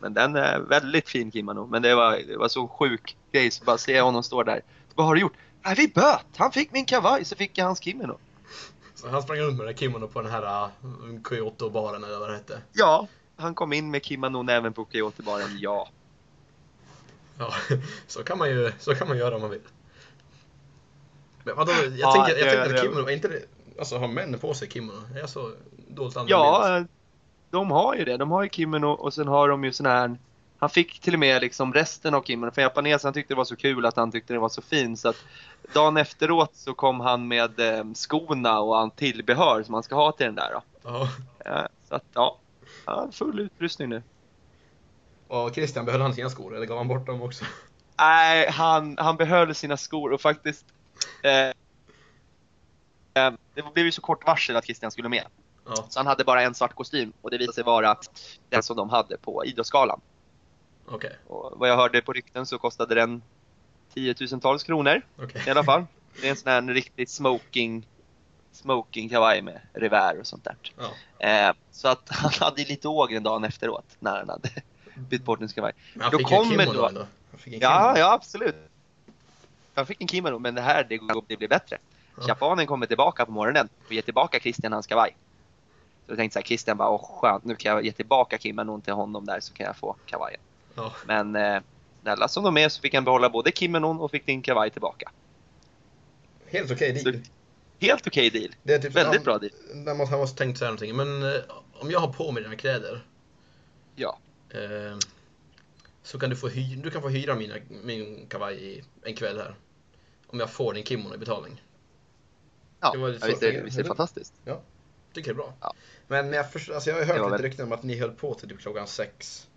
Men den är väldigt fin kimono. Men det var, det var så sjuk grej så bara se honom stå där. Vad har du gjort? Nej, vi böt! Han fick min kavaj så fick jag hans kimono. Han sprang runt med den kimono på den här uh, Kyoto-baren eller vad det hette. Ja, han kom in med kimonon även på Kyoto-baren. Ja. Ja, så kan man ju så kan man göra om man vill. Men vadå, jag Ja, tänkte, jag det- tänkte att kimono, är inte det, alltså har män på sig kimono? Är jag så dåligt använd? Ja, de har ju det. De har ju kimono och sen har de ju sån här han fick till och med liksom resten av kimono, för japanesen han tyckte det var så kul att han tyckte det var så fin så att dagen efteråt så kom han med eh, skorna och han tillbehör som man ska ha till den där då. Ja. Eh, så att ja, ja full utrustning nu. Och Christian, behöll han sina skor eller gav han bort dem också? Nej, han, han behöll sina skor och faktiskt eh, eh, Det blev ju så kort varsel att Christian skulle med. Ja, Så han hade bara en svart kostym och det visade sig vara den som de hade på Idrottsgalan. Okej. Och vad jag hörde på rykten så kostade den tiotusentals kronor okej. i alla fall. Det är en sån här riktig smoking smoking kavaj med revär och sånt där. Ja. Eh, så att han hade lite ågren dagen efteråt när han hade bytt bort sin kavaj. Men han Då fick ju en kommer kimono då- ändå. Han en Ja, ja absolut. Jag fick en kimono men det här det, det blir bättre. Ja. Japanen kommer tillbaka på morgonen och ger tillbaka Christian hans kavaj. Så jag tänkte så här, Christian bara, åh skönt, nu kan jag ge tillbaka kimonon till honom där så kan jag få kavajen. Ja. Men eh, snälla som de är så fick han behålla både kimonon och fick din kavaj tillbaka. Helt okej deal. Så- Helt okej deal. Det är typ Väldigt ja, bra deal. Där måste, han måste tänkt säga någonting. Men eh, om jag har på mig dina kläder Ja. eh, så kan du få, hy, du kan få hyra mina, min kavaj i en kväll här. Om jag får din kimono i betalning. Ja, Det var ja visst, så- det- visst är det fantastiskt. Tycker det är bra. Ja. Men jag, förstår, alltså jag har hört lite väl- rykten om att ni höll på till typ klockan sex.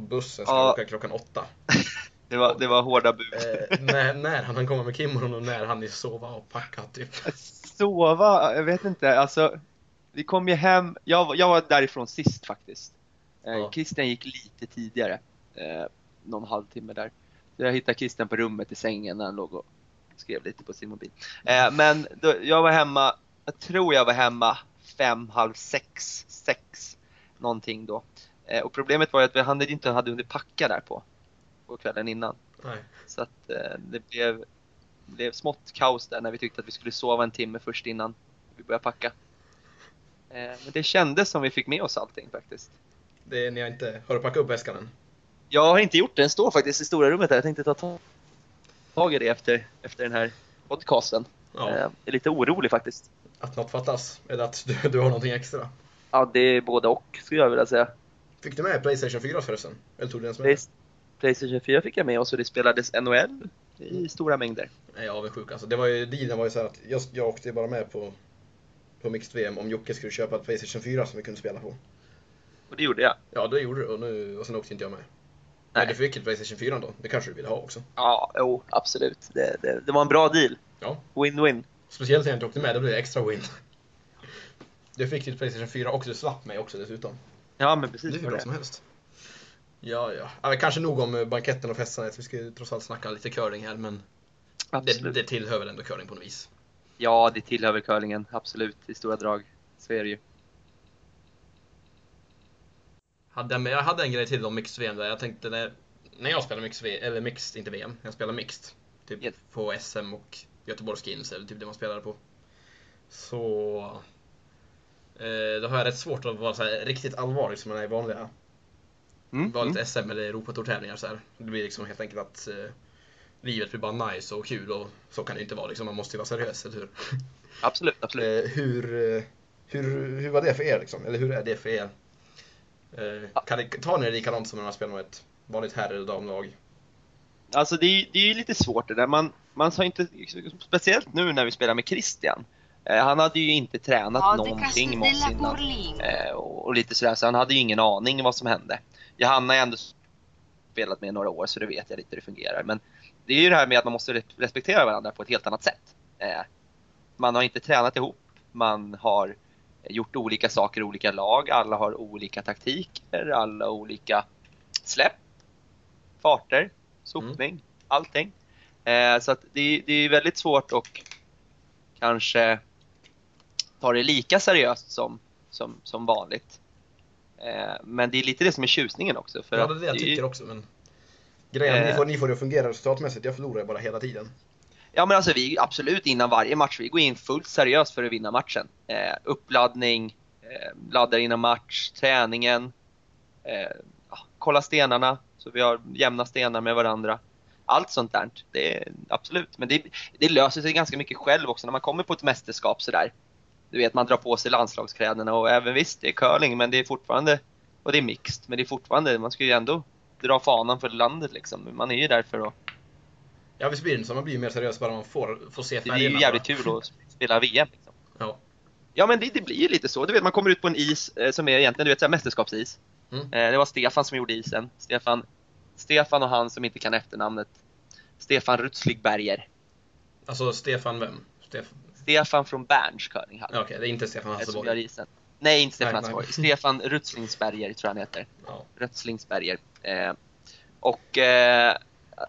Och bussen ska Ja. åka klockan åtta. Det var, det var hårda bud. Eh, när, när han komma med kimonon och när han ni sova och packa typ. Sova, jag vet inte. Alltså, vi kom ju hem. Jag, var- jag var därifrån sist faktiskt. Eh, Ja. Christian gick lite tidigare. Eh, någon halvtimme där. Så jag hittade Christian på rummet i sängen när han låg och skrev lite på sin mobil. Eh, men då, jag var hemma, jag tror jag var hemma fem, halv sex, sex någonting då. Eh, och problemet var ju att vi hade inte hade hunnit packa där på, på kvällen innan. Nej. Så att eh, det blev, blev smått kaos där när vi tyckte att vi skulle sova en timme först innan vi började packa. Eh, men det kändes som vi fick med oss allting faktiskt. Det är, ni har inte, har du packat upp väskan än? Jag har inte gjort det, den står faktiskt i stora rummet där. Jag tänkte ta ta- tag i det efter, efter den här podcasten. Ja. Eh, jag är lite orolig faktiskt. Att något fattas? Eller att du, du har någonting extra? Ja, det är både och skulle jag vilja säga. Fick du med Playstation 4 förresten? Eller tog du som Play- Playstation 4 fick jag med och det spelades NHL i stora mängder. Jag är avundsjuk alltså. Det var ju, dealen var ju så här att jag, jag åkte bara med på, på Mixed VM om Jocke skulle köpa ett Playstation 4 som vi kunde spela på. Och det gjorde jag. Ja, det gjorde du och, nu, och sen åkte inte jag med. Nej. Men du fick ett Playstation 4 då? Det kanske du ville ha också? Ja, jo, absolut. Det, det, det var en bra deal. Ja. Win-win. Speciellt när jag inte åkte med, då blev det extra win. Du fick ditt Playstation 4 och du slapp mig också dessutom. Ja, men Det är precis. hur bra som helst. Ja, ja. ja kanske nog om eh, banketten och festandet. Vi ska ju trots allt snacka lite curling här, men det, det tillhör väl ändå curling på något vis. Ja, det tillhör väl curlingen. Absolut, i stora drag. Så är det ju. Hade, jag hade en grej till om Mixed VM där. Jag tänkte när, när jag spelar Mixed eller Mixed, inte VM, jag spelar Mixed. Typ Yes. på SM och Göteborgs Skins, eller typ det man spelade på. Så... Eh, då har jag rätt svårt att vara så riktigt allvarlig som man är i vanliga Mm, vanligt mm. SM eller Europatourtävlingar så här. Det blir liksom helt enkelt att eh, livet blir bara nice och kul och så kan det inte vara liksom. Man måste ju vara seriös, eller hur? Absolut, absolut. Eh, hur, eh, hur, hur var det för er liksom? Eller hur är det för er? Eh, kan det, tar ni det likadant som när man spelar med ett vanligt herr eller damlag? Alltså det är, det är ju lite svårt det där. Man, man har inte, speciellt nu när vi spelar med Christian. Eh, han hade ju inte tränat Podcast någonting med oss della innan. Eh, och, lite sådär, så han hade ju ingen aning vad som hände. Johanna har ändå spelat med några år så det vet jag lite hur det fungerar. Men det är ju det här med att man måste re- respektera varandra på ett helt annat sätt. Eh, man har inte tränat ihop, man har gjort olika saker i olika lag, alla har olika taktiker, alla olika släpp, farter, sopning, allting. Eh, så att det, det är väldigt svårt att kanske ta det lika seriöst som, som, som vanligt. Eh, men det är lite det som är tjusningen också. För ja, det är det jag tycker också men Grejen att ni Eh. får, ni får det att fungera resultatmässigt, jag förlorar ju bara hela tiden. Ja men alltså vi absolut innan varje match, vi går in fullt seriöst för att vinna matchen. Eh, uppladdning, eh, laddar innan match, träningen, eh, kolla stenarna så vi har jämna stenar med varandra. allt sånt där. Det är, absolut. Men det, det löser sig ganska mycket själv också när man kommer på ett mästerskap sådär. Du vet, man drar på sig landslagskläderna och även visst, det är curling men det är fortfarande, och det är mixed, men det är fortfarande, man ska ju ändå dra fanan för landet liksom. Man är ju där för att, Ja, visst blir det så. Man blir ju mer seriös bara man får, får se det färgerna. blir ju jävligt kul att spela VM. Liksom. Ja. Ja men det, det blir ju lite så. Du vet, man kommer ut på en is eh, som är egentligen du vet, så här, mästerskapsis. Mm. Eh, det var Stefan som gjorde isen. Stefan, Stefan och han som inte kan efternamnet. Stefan Rutzligberger. Alltså, Stefan vem? Stefan... Stefan från Berns curlinghall. Okej, det är inte Stefan Hasselborg. Nej, inte Stefan Hasselborg. Stefan Rutzlingsberger tror jag han heter. Ja. Rötslingsberger. Eh, och eh,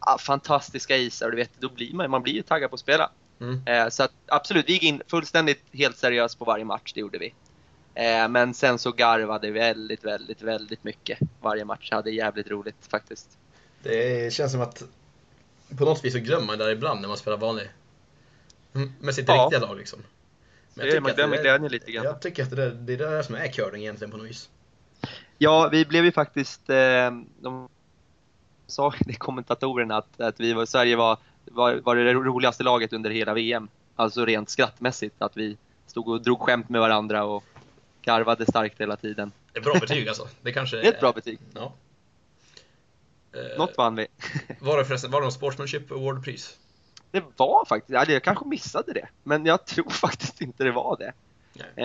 ah, fantastiska isar och du vet, då blir man, man blir ju taggad på att spela. Mm. Eh, så att, absolut, vi gick in fullständigt helt seriöst på varje match, det gjorde vi. Eh, men sen så garvade vi väldigt, väldigt, väldigt mycket varje match. Jag hade jävligt roligt faktiskt. Det känns som att på något vis så glömmer man det där ibland när man spelar vanlig. Med sitt Ja. riktiga lag liksom. Men Det är- man glömmer det glädjen lite grann. Jag tycker att det, där, det är det där som är curling egentligen på något vis. Ja, vi blev ju faktiskt, eh, de sa det kommentatorerna att, att vi var, Sverige var, var, var det roligaste laget under hela VM. Alltså rent skrattmässigt, att vi stod och drog skämt med varandra och garvade starkt hela tiden. Det är bra betyg alltså. Det kanske Det är ett bra betyg. Ja. Eh, Något vann vi. Var det förresten, var det någon Sportsmanship Award-pris? Det var faktiskt, ja, jag kanske missade det, men jag tror faktiskt inte det var det.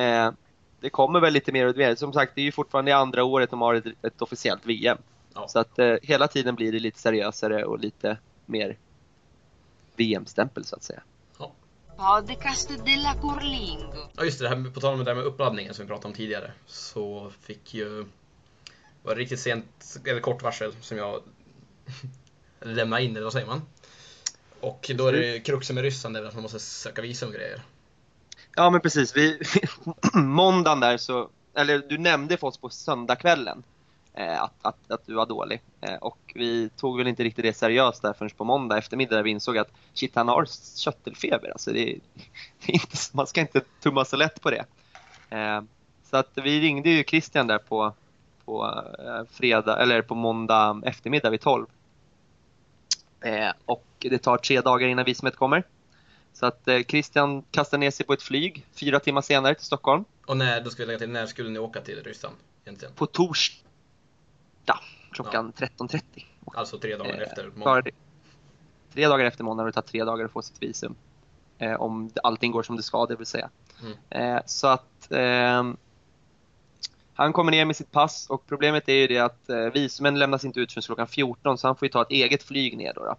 Eh, det kommer väl lite mer och mer. Som sagt, det är ju fortfarande andra året de har ett, ett officiellt VM. Ja. Så att eh, hela tiden blir det lite seriösare och lite mer VM-stämpel så att säga. Podcast della Curlingo. Ja just det, det här, med- på tal om det där med uppladdningen som vi pratade om tidigare. Så fick ju... var det riktigt sent, eller kort varsel som jag lämnade in, eller vad säger man? Och då är det kruxen med Ryssland, väl att man måste söka visum och grejer. Ja men precis, vi, måndagen där så, eller du nämnde för oss på söndagskvällen eh, att, att, att du var dålig. Eh, och vi tog väl inte riktigt det seriöst där förrän på måndag eftermiddag där vi insåg att shit han har köttelfeber. Alltså det, det är inte, man ska inte tumma så lätt på det. Eh, så att vi ringde ju Christian där på, på eh, fredag, eller på måndag eftermiddag vid 12. Eh, och det tar tre dagar innan visumet kommer. Så att eh, Christian kastar ner sig på ett flyg fyra timmar senare till Stockholm. Och när, då ska vi lägga till, när skulle ni åka till Ryssland egentligen? På torsdag klockan 13.30. Alltså tre dagar Eh, efter måndag. Tre dagar efter måndagen och det tar tre dagar att få sitt visum. Eh, om allting går som det ska, det vill säga. Mm. Eh, så att ehm, han kommer ner med sitt pass och problemet är ju det att eh, visumen lämnas inte ut förrän klockan 14 så han får ju ta ett eget flyg ner då. då.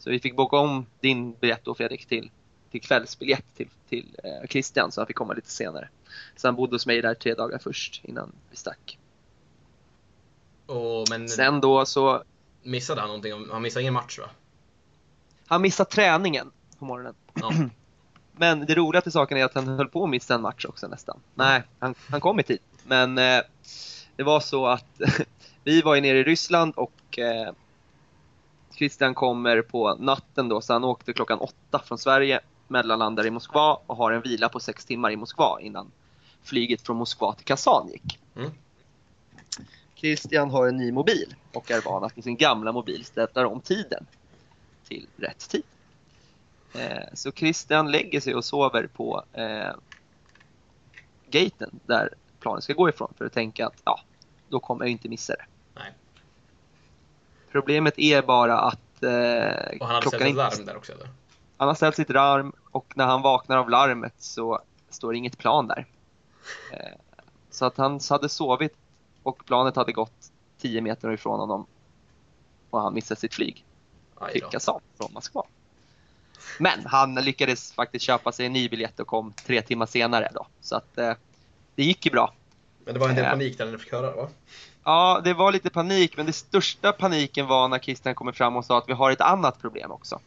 Så vi fick boka om din biljett då Fredrik till, till kvällsbiljett till, till eh, Christian så han fick komma lite senare. Så han bodde hos mig där tre dagar först innan vi stack. Och, men Sen då så, missade han någonting? Han missade ingen match va? han missade träningen på morgonen. Ja. Men det roliga till saken är att han höll på att missa en match också nästan. Nej, han, han kom i tid. Men eh, det var så att vi var ju nere i Ryssland och eh, Christian kommer på natten då, så han åkte klockan åtta från Sverige, mellanlandar i Moskva och har en vila på sex timmar i Moskva innan flyget från Moskva till Kazan gick. Mm. Christian har en ny mobil och är van att i sin gamla mobil ställa om tiden till rätt tid. Eh, så Christian lägger sig och sover på eh, gaten där planet ska gå ifrån för att tänka att ja, då kommer jag inte missa det. Problemet är bara att eh, Och han hade ställt ett inte- larm där också eller? han har ställt sitt larm och när han vaknar av larmet så står inget plan där. Eh, Så att han hade sovit och planet hade gått 10 meter ifrån honom och han missade sitt flyg då. Kazan från Moskva. Men han lyckades faktiskt köpa sig en ny biljett och kom tre timmar senare då. Så att eh, det gick ju bra. Men det var en del Ja. panik där när du fick höra det va? Ja, det var lite panik, men det största paniken var när Christian kommer fram och sa att vi har ett annat problem också.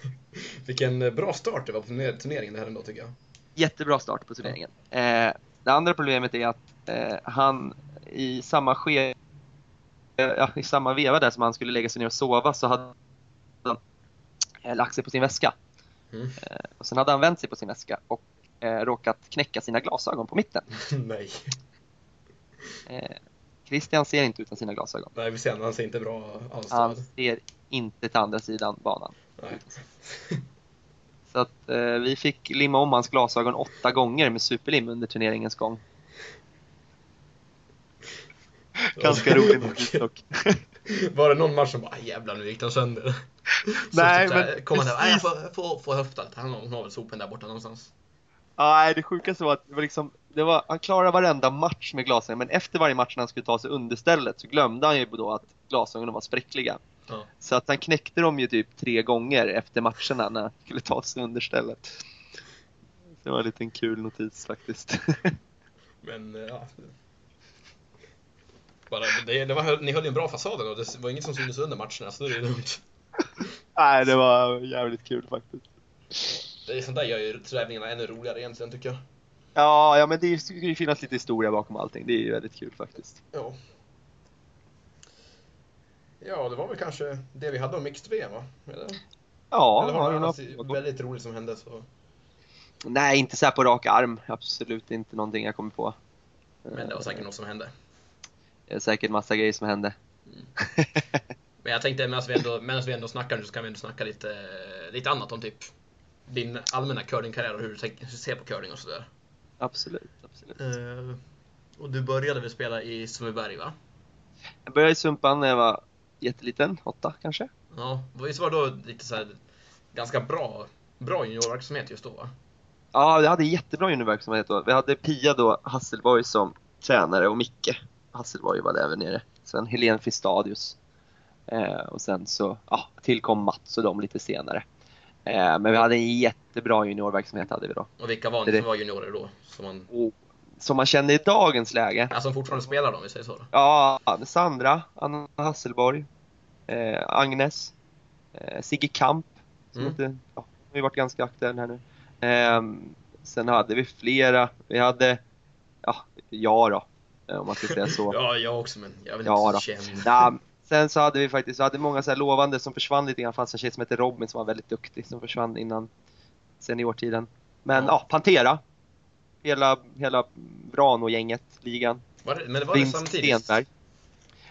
Vilken eh, bra start det var på turner- turneringen det här ändå tycker jag. Jättebra start på turneringen. Eh, det andra problemet är att eh, han i samma skede, ja, i samma veva där som han skulle lägga sig ner och sova så hade han eh, lagt sig på sin väska. Mm. Eh, och sen hade han vänt sig på sin väska och eh, råkat knäcka sina glasögon på mitten. Nej. Christian ser inte utan sina glasögon. Nej, vi ser han ser inte bra alls. Han ser inte till andra sidan banan. Nej. Så att eh, vi fick limma om hans glasögon åtta gånger med superlim under turneringens gång. Ganska roligt notis dock. Var det någon match som bara "Aj, jävlar nu gick den sönder? Nej, typ så men kom han där, "Nej, jag får, får, får höfta. Han har väl sopen där borta någonstans. Nej, det sjukaste var att det var liksom, det var, han klarade varenda match med glasögon, men efter varje match när han skulle ta sig understället så glömde han ju då att glasögonen var spräckliga. Ja. Så att han knäckte dem ju typ tre gånger efter matcherna när han skulle ta sig understället. Det var en liten kul notis faktiskt. Men eh, ja. Bara, det, det var, ni höll ju en bra fasad och det var inget som syntes under matcherna så det är lugnt. Nej, det var jävligt kul faktiskt. Det är sånt där gör ju tävlingarna ännu roligare egentligen tycker jag. Ja, ja men det ska ju finnas lite historia bakom allting. Det är ju väldigt kul faktiskt. Ja. Ja, det var väl kanske det vi hade om mixed VM va? Eller, Ja, Eller du du något något? väldigt roligt som hände så? Nej, inte så här på rak arm. Absolut inte någonting jag kommer på. Men det var säkert något som hände. Det är säkert massa grejer som hände. Men jag tänkte medan vi ändå, medan vi ändå snackar nu så kan vi ändå snacka lite, lite annat om typ din allmänna curlingkarriär och hur du, tänk, hur du ser på curling och sådär. Absolut, absolut. Uh, och du började väl spela i Sundbyberg va? Jag började i Sumpan när jag var jätteliten, åtta kanske. Ja, visst var det då lite så här, ganska bra, bra juniorverksamhet just då va? Ja, vi hade jättebra juniorverksamhet då. Vi hade Pia då, Hasselborg som tränare och Micke Hasselborg var där nere. Sen Helene Fistadius. Eh, och sen så ja, tillkom Mats och de lite senare. Eh, men vi hade en jättebra juniorverksamhet hade vi då. Och vilka var Det som var juniorer då? Som, man, Och, som man känner i dagens läge. ja, som fortfarande spelar då om vi säger så? Då. Ja, Sandra, Anna Hasselborg, eh, Agnes, eh, Sigge Kamp, som Mm. inte, ja, har varit ganska aktuell här nu. Ehm, sen hade vi flera, vi hade, ja, jag då, eh, om man ska säga så. Ja, jag också men jag Ja inte då. så känd. Sen så hade vi faktiskt, vi hade många så här lovande som försvann lite grann. Det fanns en tjej som hette Robin som var väldigt duktig som försvann innan seniortiden. Men Ja. ja, Pantera. Hela, hela Brano-gänget, ligan. Var det, men det var det Vinst samtidigt? Stenberg.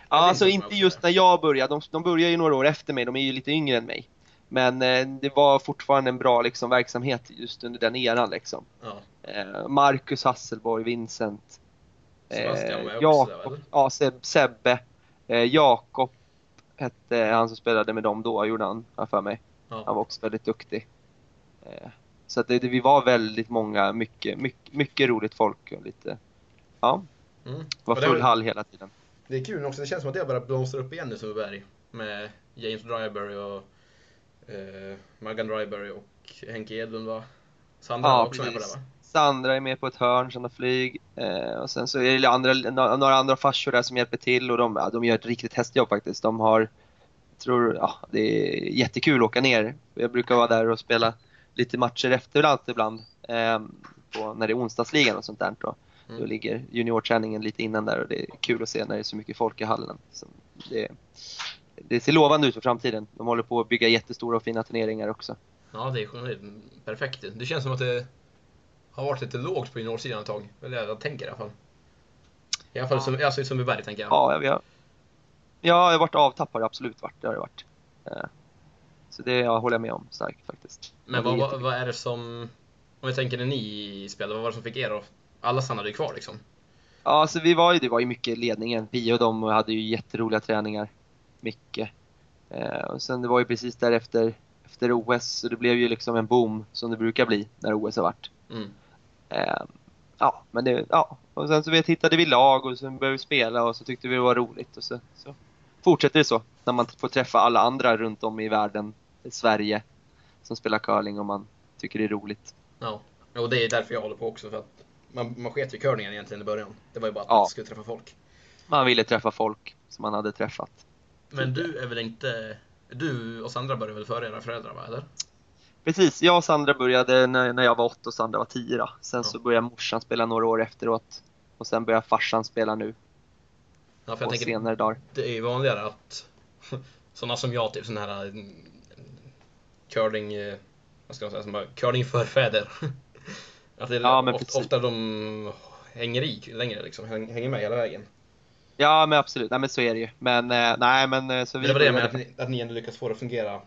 Ja, alltså inte just när jag började. De, de börjar ju några år efter mig. De är ju lite yngre än mig. Men eh, det var fortfarande en bra liksom, verksamhet just under den eran. Liksom. Ja. Eh, Marcus Hasselborg, Vincent, Sebastian var eh, Jakob, ja, Seb, Sebbe, eh, Jakob hette han som spelade med dem då, gjorde han, för mig. Ja. Han var också väldigt duktig. Eh, så att det, vi var väldigt många, mycket, mycket, mycket roligt folk och lite, ja, Mm. var full var- hall hela tiden. Det är kul också, det känns som att det har börjat blomstra upp igen nu Sundbyberg. Med James Dryberry och eh, Maggan Dryberry och Henke Edlund va? Sandra Ja, var också med på det precis. va? Sandra är med på ett hörn, Sandra Flyg. Eh, och sen så är det andra, nå- några andra farsor där som hjälper till och de, ja, de gör ett riktigt hästjobb faktiskt. De har, jag tror, ja, det är jättekul att åka ner. Jag brukar vara där och spela lite matcher efterhand ibland. Eh, på, när det är onsdagsligan och sånt där. Då, Mm. då ligger juniorträningen lite innan där och det är kul att se när det är så mycket folk i hallen. Så det, det ser lovande ut för framtiden. De håller på att bygga jättestora och fina turneringar också. Ja, det är perfekt. Det känns som att det har varit lite lågt på juniorsidan ett tag. Eller jag tänker i alla fall. I alla fall som, alltså i Sundbyberg tänker jag. Ja, vi har, ja, jag har varit avtappad, absolut varit. Det har det varit. Eh, Så det jag håller jag med om starkt faktiskt. Men vad, vad, vad är det som, om jag tänker när ni spelade, vad var det som fick er att, alla stannade ju kvar liksom? Ja, alltså vi var ju, det var ju mycket ledningen. Vi och de hade ju jätteroliga träningar. Mycket. Eh, och sen det var ju precis därefter efter OS, så det blev ju liksom en boom som det brukar bli när OS har varit. Mm. Eh, ja, men det, ja. Och sen så hittade vi lag och sen började vi spela och så tyckte vi det var roligt och så, så fortsätter det så. När man får träffa alla andra runt om i världen, i Sverige, som spelar curling och man tycker det är roligt. Ja. Och det är därför jag håller på också, för att man, man sket ju curlingen egentligen i början. Det var ju bara att Ja. man skulle träffa folk. Man ville träffa folk som man hade träffat. Men du är väl inte, du och Sandra började väl före era föräldrar va, eller? Precis, jag och Sandra började när, när jag var åtta och Sandra var tio då. Sen Ja. så började morsan spela några år efteråt. Och sen började farsan spela nu Ja, på tänker, senare dagar. det är ju vanligare att sådana som jag, typ sån här mm, curling, eh, vad ska man säga, som bara curlingförfäder. att det är Ja, ofta, ofta de hänger i längre liksom, häng- hänger med hela vägen. Ja men absolut, nej men så är det ju. Men eh, nej men eh, så vi Det var det började- att ni, att ni ändå lyckas få det att fungera.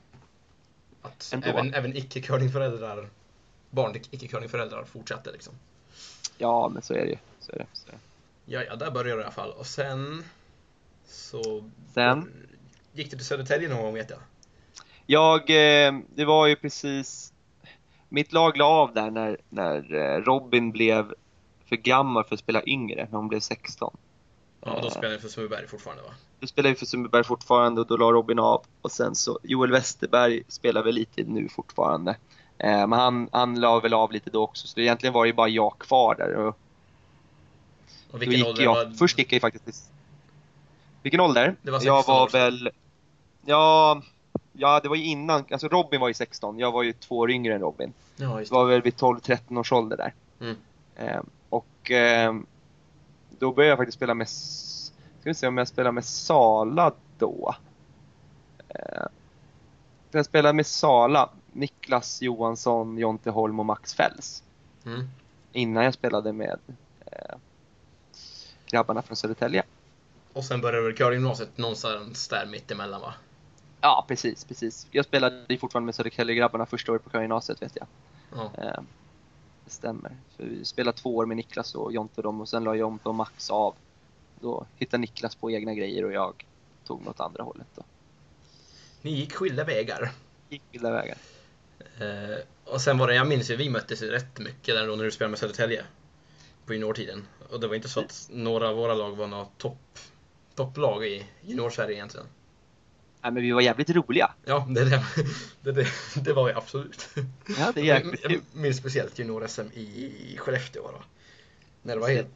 Att Ändå. även, även icke-curlingföräldrar, barn till icke-curlingföräldrar fortsatte liksom. Ja men så är det ju. Så är det, så är det. Ja, ja, där började det i alla fall. Och sen så Sen? gick du till Södertälje någon gång vet jag. Jag, eh, det var ju precis, mitt lag la av där när, när eh, Robin blev för gammal för att spela yngre, när hon blev 16. Ja, då Eh. spelade ni för Sundbyberg fortfarande va? Då spelade vi för Sundbyberg fortfarande och då la Robin av. Och sen så, Joel Westerberg spelar väl lite nu fortfarande. Eh, men han, han la väl av lite då också, så egentligen var det ju bara jag kvar där. Och Och vilken gick ålder jag, var... först gick jag ju faktiskt. Vilken ålder? Det var jag 16 år var sedan. väl... Ja, ja, det var ju innan. Alltså Robin var ju 16, jag var ju två år yngre än Robin. Ja, just Det var väl vid 12-13 års ålder där. Mm. Eh, och eh, då började jag faktiskt spela med, ska vi se om jag spelar med Sala då. Eh, jag spelade med Sala, Niklas Johansson, Jonte Holm och Max Fälls. Mm. Innan jag spelade med eh, grabbarna från Södertälje. Och sen började väl curlinggymnasiet någonstans där mittemellan va? Ja, precis, precis. Jag spelade ju fortfarande med Södertälje-grabbarna första året på gymnasiet vet jag. Ja. Eh, det stämmer. För vi spelade två år med Niklas och Jonte och dem och sen la Jonte och Max av. Då hittade Niklas på egna grejer och jag tog något andra hållet. Då. Ni gick skilda vägar. Gick skilda vägar. Eh, och sen var det, jag minns ju, vi möttes ju rätt mycket där då när du spelade med Södertälje. På juniortiden. Och det var inte så att några av våra lag var några topp, topplag i juniorsverige egentligen. Nej, men vi var jävligt roliga. Ja, det, det, det, det, var vi absolut. Ja, det är Jag jäkligt jag minns speciellt junior-SM i Skellefteå. Då. När det var helt,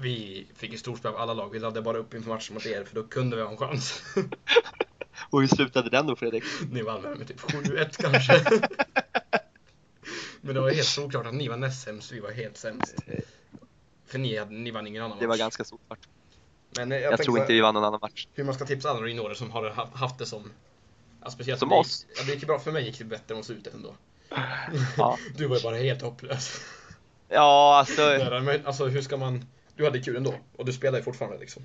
vi fick ju storspel av alla lag. Vi laddade bara upp inför matchen mot er för då kunde vi ha en chans. Och hur slutade den då Fredrik? Ni vann med typ 7-1 kanske. Men det var helt såklart att ni var näst sämst, vi var helt sämst. För ni, hade, ni vann ingen annan match. Det var ganska solklart. Men eh, jag, Jag, tror så inte vi vann någon annan match. hur man ska tipsa andra juniorer som har ha- haft det som... Ja, speciellt Som oss? Ja, det gick ju bra. För mig gick det bättre mot slutet ändå. Ja. Du var ju bara helt hopplös. Ja, alltså, Men alltså hur ska man... Du hade kul ändå. Och du spelar ju fortfarande liksom.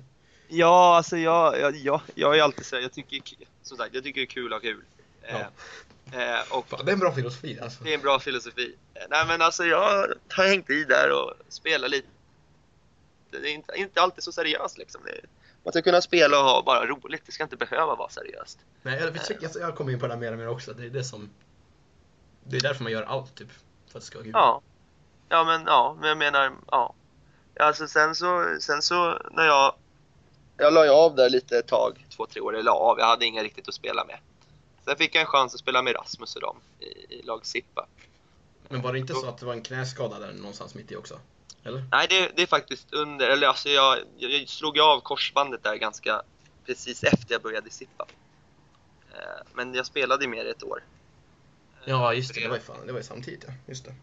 ja, alltså jag, jag, jag, jag är alltid så jag tycker, som sagt, jag tycker det är kul att ha kul. Ja. Eh, eh, och Fan, det är en bra filosofi alltså. Det är en bra filosofi. Nej men alltså jag har hängt i där och spelat lite. Det är inte, inte alltid så seriöst liksom. Man ska kunna spela och ha bara roligt. Det ska inte behöva vara seriöst. Nej, jag, jag, jag kommer in på det här mer och mer också. Det är det som... Det är därför man gör allt typ. För att det ska vara kul. Ja. Ja men ja, men jag menar ja. Alltså sen så, sen så när jag jag la ju av där lite ett tag, två, tre år. Jag la av, jag hade inga riktigt att spela med. Sen fick jag en chans att spela med Rasmus och dem i, i lag Sippa. Men var det inte så att det var en knäskada där någonstans mitt i också? Eller? Nej, det, det är faktiskt under, eller alltså jag, jag, jag slog av korsbandet där ganska precis efter jag började sippa. Eh, Men jag spelade ju mer ett år. Eh, Ja, just det. för Det var ju, fan, det var ju samtidigt ja. Just det.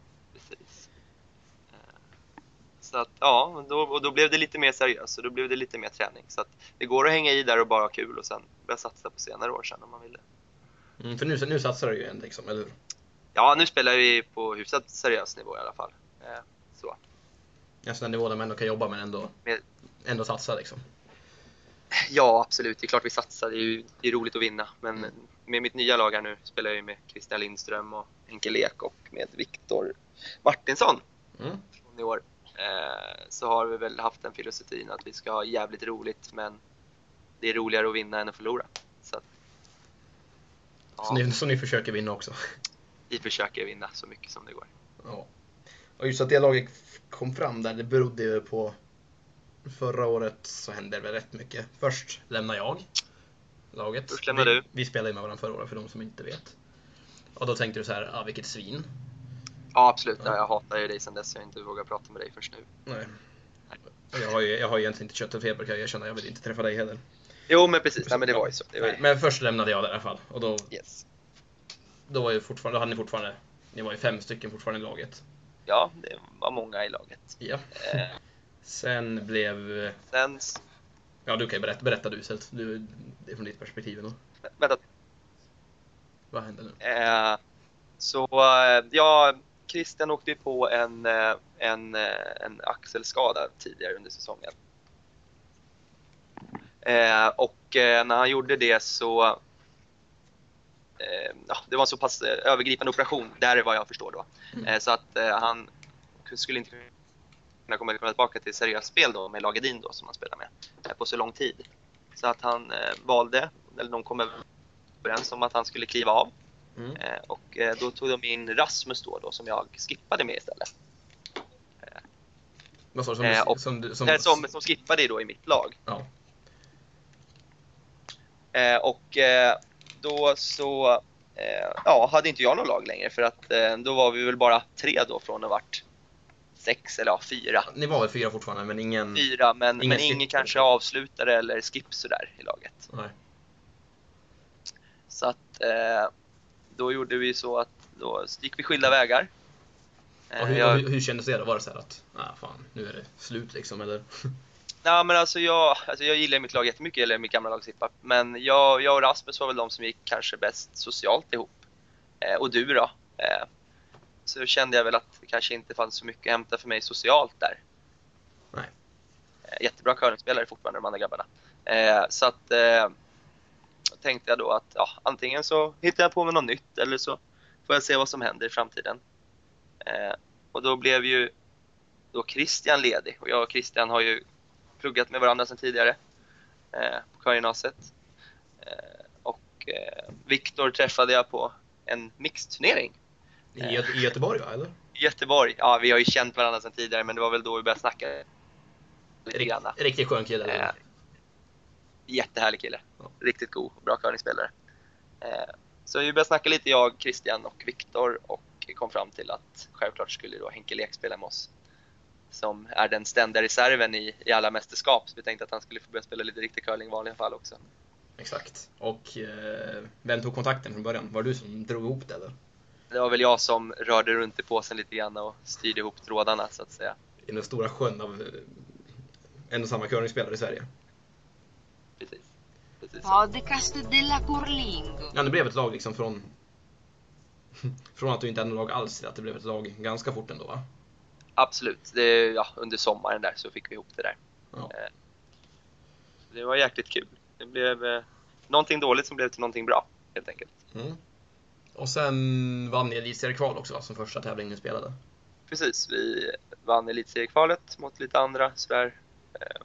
Så att, ja, då, och då blev det lite mer seriöst och då blev det lite mer träning. Så att det går att hänga i där och bara ha kul och sen börja satsa på senare år sen om man vill det. Mm, för nu, nu satsar du ju en liksom, eller hur? Ja, nu spelar vi på hyfsat seriös nivå i alla fall. Eh, Så. Alltså den nivå där man ändå kan jobba men ändå, Med- ändå satsa liksom. Ja, absolut. Det är klart vi satsar. Det är ju det är roligt att vinna. Men Mm. med mitt nya lag här nu spelar jag ju med Christian Lindström och Henke Lek och med Viktor Martinsson Mm. från i år. Eh, så har vi väl haft den filosofin att vi ska ha jävligt roligt men det är roligare att vinna än att förlora. Så att, Så, ja, ni, så ni försöker vinna också? vi försöker vinna så mycket som det går. Ja. Och just att det laget kom fram där, det berodde ju på Förra året så hände det väl rätt mycket. Först lämnade jag laget. Först lämnade vi, du. Vi spelade ju med varandra förra året för de som inte vet. Och då tänkte du så här, ah, vilket svin. Ja, absolut. Ja. Ja. Jag hatar ju dig sen dess. Jag har inte vågat prata med dig först nu. Nej. Och Jag har ju, jag har egentligen inte kött och feber kan jag erkänna, jag vill inte träffa dig heller. Jo, men precis. Nej, men det var ju så. Det var ju... Nej, men först lämnade jag där i alla fall. Och då, Yes. då, var ju fortfarande, då hade ni fortfarande, ni var ju fem stycken fortfarande i laget. Ja, det var många i laget. Ja. Eh, Sen blev, sen... s- ja du kan ju berätta, berätta du istället. Du, det är från ditt perspektiv ändå. Vänta. Vad hände nu? Eh, så eh, ja, Christian åkte ju på en, eh, en, eh, en axelskada tidigare under säsongen. Eh, och eh, när han gjorde det så eh, ja, det var en så pass eh, övergripande operation, där är vad jag förstår då. Eh, så att han skulle inte kunna komma tillbaka till seriöst spel då med Lagadin då som han spelar med på så lång tid. Så att han valde, eller de kom överens om att han skulle kliva av. Mm. Eh, och eh, då tog de in Rasmus då, då som jag skippade med istället. Vad sa du? Som, Eh, och- som, som, Som, som, skippade då i mitt lag. Ja. Eh, och eh, då så eh, ja, hade inte jag något lag längre för att eh, då var vi väl bara tre då från att varit sex eller ja, fyra. Ni var väl fyra fortfarande, men ingen... Fyra, men Ingen men ingen kanske avslutare eller skip sådär i laget. Nej. Så att eh, då gjorde vi så att då gick vi skilda vägar. Eh, Och hur, jag- hur, hur kändes det då? Var det så här att, ah, fan, nu är det slut liksom, eller? Nej men alltså jag, alltså jag gillar mitt lag jättemycket, eller mitt gamla lag Sippa. Men jag, jag och Rasmus var väl de som gick kanske bäst socialt ihop. Eh, och du då? Eh, så kände jag väl att det kanske inte fanns så mycket att hämta för mig socialt där. Nej. Eh, jättebra curlingspelare fortfarande de andra grabbarna. Eh, så att eh, tänkte jag då att ja, antingen så hittar jag på mig något nytt eller så får jag se vad som händer i framtiden. Eh, och då blev ju då Christian ledig och jag och Christian har ju pluggat med varandra sedan tidigare eh, på körgymnasiet. Eh, och eh, Viktor träffade jag på en mixturnering I, Gö- I Göteborg va, eller? Göteborg. Ja, vi har ju känt varandra sedan tidigare men det var väl då vi började snacka. Rikt, riktigt skön kille. Eh, jättehärlig kille. Riktigt god bra curlingspelare. Eh, så vi började snacka lite, jag, Christian och Viktor och kom fram till att självklart skulle då Henke Lek spela med oss. Som är den ständiga reserven i, i alla mästerskap. Så vi tänkte att han skulle få börja spela lite riktig curling i vanliga fall också. Exakt. Och eh, vem tog kontakten från början? Var det du som drog ihop det eller? Det var väl jag som rörde runt i påsen lite grann och styrde ihop trådarna så att säga. I den stora sjön av eh, en och samma curlingspelare i Sverige. Precis. Precis så. Podcast della Curlingo. Ja, det blev ett lag liksom från... från att du inte hade något lag alls till att det blev ett lag ganska fort ändå va? Absolut. Det, ja, under sommaren där så fick vi ihop det där. Ja. Eh, Det var jäkligt kul. Det blev eh, någonting dåligt som blev till någonting bra helt enkelt. Mm. Och sen vann ni elitseriekval också va, som första tävling ni spelade. Precis, vi vann elitseriekvalet mot lite andra sådär. Eh,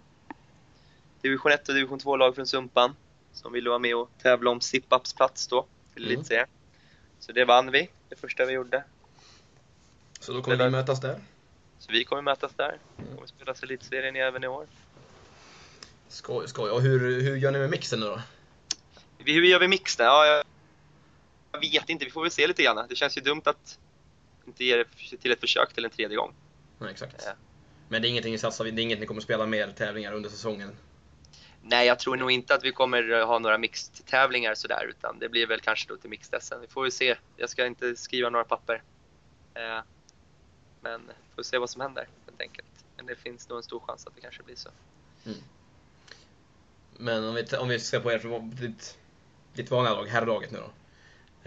division 1 och division 2-lag från Sumpan som ville vara med och tävla om Zip-Ups plats då till Mm. elitserien. Så det vann vi, det första vi gjorde. Så då kommer vi mötas där. Så vi kommer mötas där. Mm. kommer spelas elitserien även i år. Skoj, skoj. Och hur, hur gör ni med mixen nu då? Hur gör vi mix där? Ja, jag jag vet inte, vi får väl se lite grann. Det känns ju dumt att inte ge det till ett försök till en tredje gång. Nej, exakt. Ja. Men det är ingenting ni satsar det är inget ni kommer spela mer tävlingar under säsongen? Nej, jag tror nog inte att vi kommer ha några mixed-tävlingar sådär, utan det blir väl kanske då till mixed Vi får väl se. Jag ska inte skriva några papper. Eh, men får se vad som händer helt enkelt. Men det finns nog en stor chans att det kanske blir så. Men om vi, om vi ska på er ditt, ditt vanliga lag, herrlaget nu då.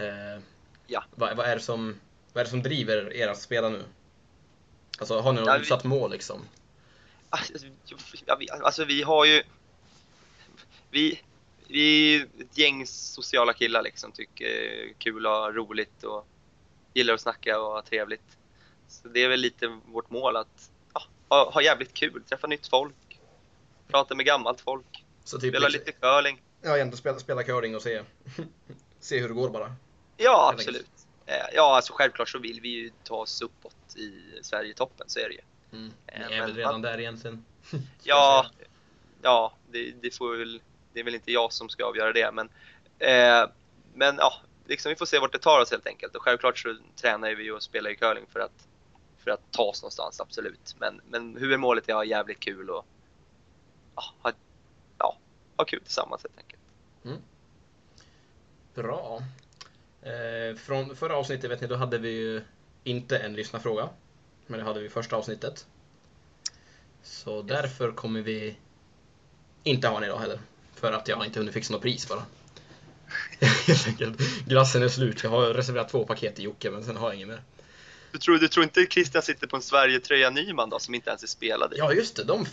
Eh, Ja. Vad, vad, är det som, vad är det som driver er att spela nu? Alltså har ni något Ja, vi- utsatt mål liksom? Alltså, ja, vi, alltså vi har ju... Vi, vi är ett gäng sociala killar liksom, tycker kul och ha roligt och gillar att snacka och ha trevligt. Så det är väl lite vårt mål att ja, ha, ha jävligt kul, träffa nytt folk, prata med gammalt folk, Så typ spela liksom- lite curling. Ja, egentligen spela, spela curling och se, se hur det går bara. Ja, absolut. Eh, Ja, alltså självklart så vill vi ju ta oss uppåt i Sverigetoppen, så är det ju. Mm. Ni Eh, är väl redan man- där egentligen? Ja, ja det, det, får väl, det är väl inte jag som ska avgöra det. Men, eh, men ja, liksom, vi får se vart det tar oss helt enkelt. Och självklart så tränar vi och spelar i curling för att, för att ta oss någonstans, absolut. Men, men huvudmålet är att ha jävligt kul och ja, ha, ja, ha kul tillsammans helt enkelt. Bra. Eh, från förra avsnittet vet ni, då hade vi ju inte en lyssnarfråga. Men det hade vi i första avsnittet. Så därför kommer vi inte ha en idag heller. För att jag inte hunnit fixa något pris bara. Helt enkelt. Glassen är slut. Jag har reserverat två paket till Jocke men sen har jag inget mer. Du tror, du tror inte Christian sitter på en Sverige-tröja Nyman då, som inte ens är spelad i? Ja just det, de,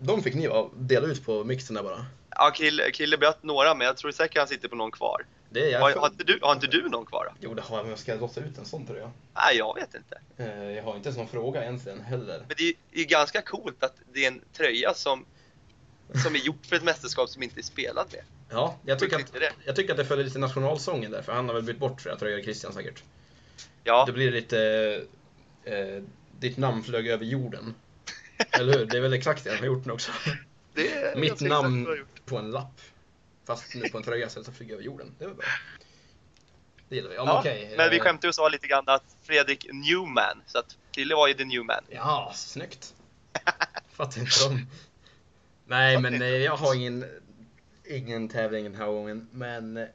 de fick ni dela ut på mixen där bara. Ja, Krille bröt några, men jag tror säkert han sitter på någon kvar. Det är jag. Har, har, inte, du, har inte du någon kvar då? Jo, det har jag, men jag ska låta ut en sån tröja. Nej, jag vet inte. Eh, Jag har inte ens någon fråga egentligen heller. Men det är ju det är ju ganska coolt att det är en tröja som, som är gjort för ett mästerskap som inte är spelat med. Ja, jag tycker, att, det. jag tycker att det följer lite nationalsången där, för han har väl bytt bort flera tröjor, Christian säkert. Ja, Det blir lite... Eh, ditt namn flög över jorden. Eller hur? Det är väl exakt det han har gjort nu också. Mitt namn på en lapp. Fast nu på en tröja istället för att flyga över jorden. Det var bra. Det gillar vi. Ja, men Ja, okej. men vi eh, skämtade och sa lite grann att Fredrik Newman, så att Krille var ju the Newman. Ja, snyggt. Fattar inte om. Nej, men eh, jag har ingen, ingen tävling den här gången. Men eh,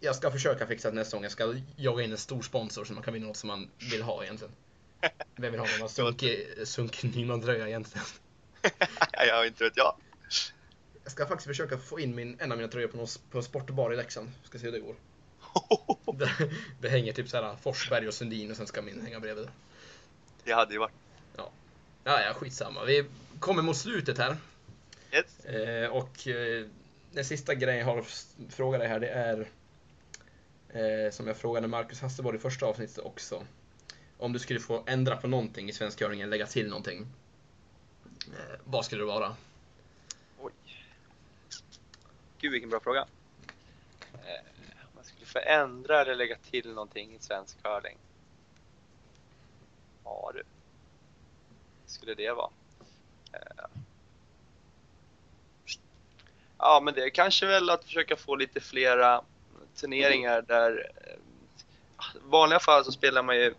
jag ska försöka fixa det nästa gång. Jag ska jaga in en stor sponsor så man kan vinna något som man vill ha egentligen. Vem vill ha någon sunkig, sunkig Nyman-tröja egentligen? jag inte vet jag. Jag ska faktiskt försöka få in min, en av mina tröjor på, någon, på en sportbar i Leksand. Ska se hur det går. Det, det hänger typ såhär Forsberg och Sundin och sen ska min hänga bredvid. Det hade ju varit. Ja, ja, skitsamma. Vi kommer mot slutet här. Yes. Eh, och eh, den sista grejen jag har att fråga dig här det är eh, som jag frågade Marcus Hasselborg i första avsnittet också. Om du skulle få ändra på någonting i svensk eller lägga till någonting. Eh, vad skulle det vara? Oj. Gud vilken bra fråga. Eh, Om man skulle förändra eller lägga till någonting i svensk curling? Ja du. Skulle det vara? Eh, Ja men det är kanske väl att försöka få lite flera turneringar där eh, i vanliga fall så spelar man ju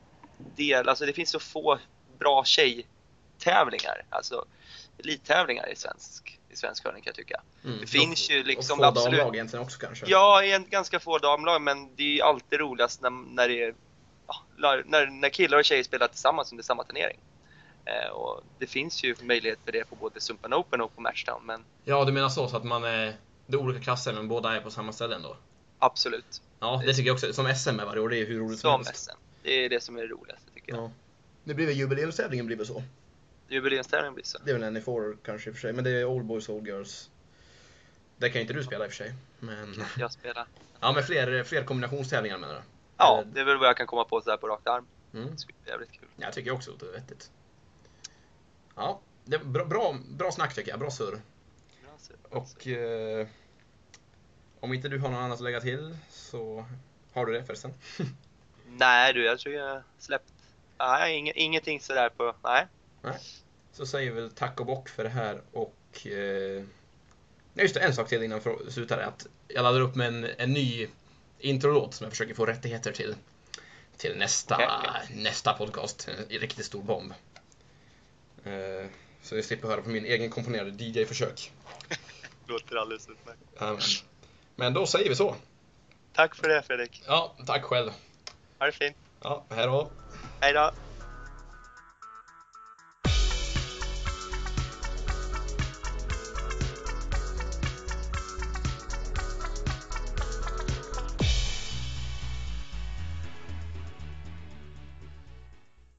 del, alltså det finns så få bra tjejtävlingar, alltså elittävlingar i svensk, i svensk curling kan jag tycka. Mm. Det finns ju liksom och få absolut- damlag egentligen också kanske. Ja, en ganska få damlag, men det är ju alltid roligast när, när det är när, när killar och tjejer spelar tillsammans under samma turnering. Eh, och det finns ju möjlighet för det på både Sumpan Open och på Matchdown, men Ja, du menar så, så att man är, det är olika klasser men båda är på samma ställe ändå? absolut. Ja, det tycker jag också. Som SM är varje år, det är hur roligt som Som helst. SM. Det är det som är det roligaste tycker jag. Ja. Det blir väl jubileumstävlingen blir väl så? Jubileumstävlingen blir så. Det är väl en ni får kanske i och för sig, men det är Old Boys, Old Girls. Det kan inte du spela i och för sig. Men, Jag spelar. ja, men fler, fler kombinationstävlingar menar du? Ja, det är väl vad jag kan komma på så här på rak arm. Mm. Det skulle bli jävligt kul. Jag tycker också att det är vettigt. Ja, det är bra, bra, bra snack tycker jag. Bra surr. Och eh, om inte du har något annat att lägga till så har du det förresten. Nej du, jag tror jag släppt. Nej, ing, ingenting sådär på... Nej. Så säger vi väl tack och bock för det här och... Eh, nej, just det, en sak till innan vi slutar är att jag laddar upp med en, en ny introlåt som jag försöker få rättigheter till. Till nästa, okej. nästa podcast. En riktigt stor bomb. Eh, så jag slipper höra på min egen komponerade DJ-försök. Låter alldeles utmärkt. Amen. Men då säger vi så. Tack för det Fredrik. Ja, tack själv. Ha det fint. Ja, hej då. Hej då.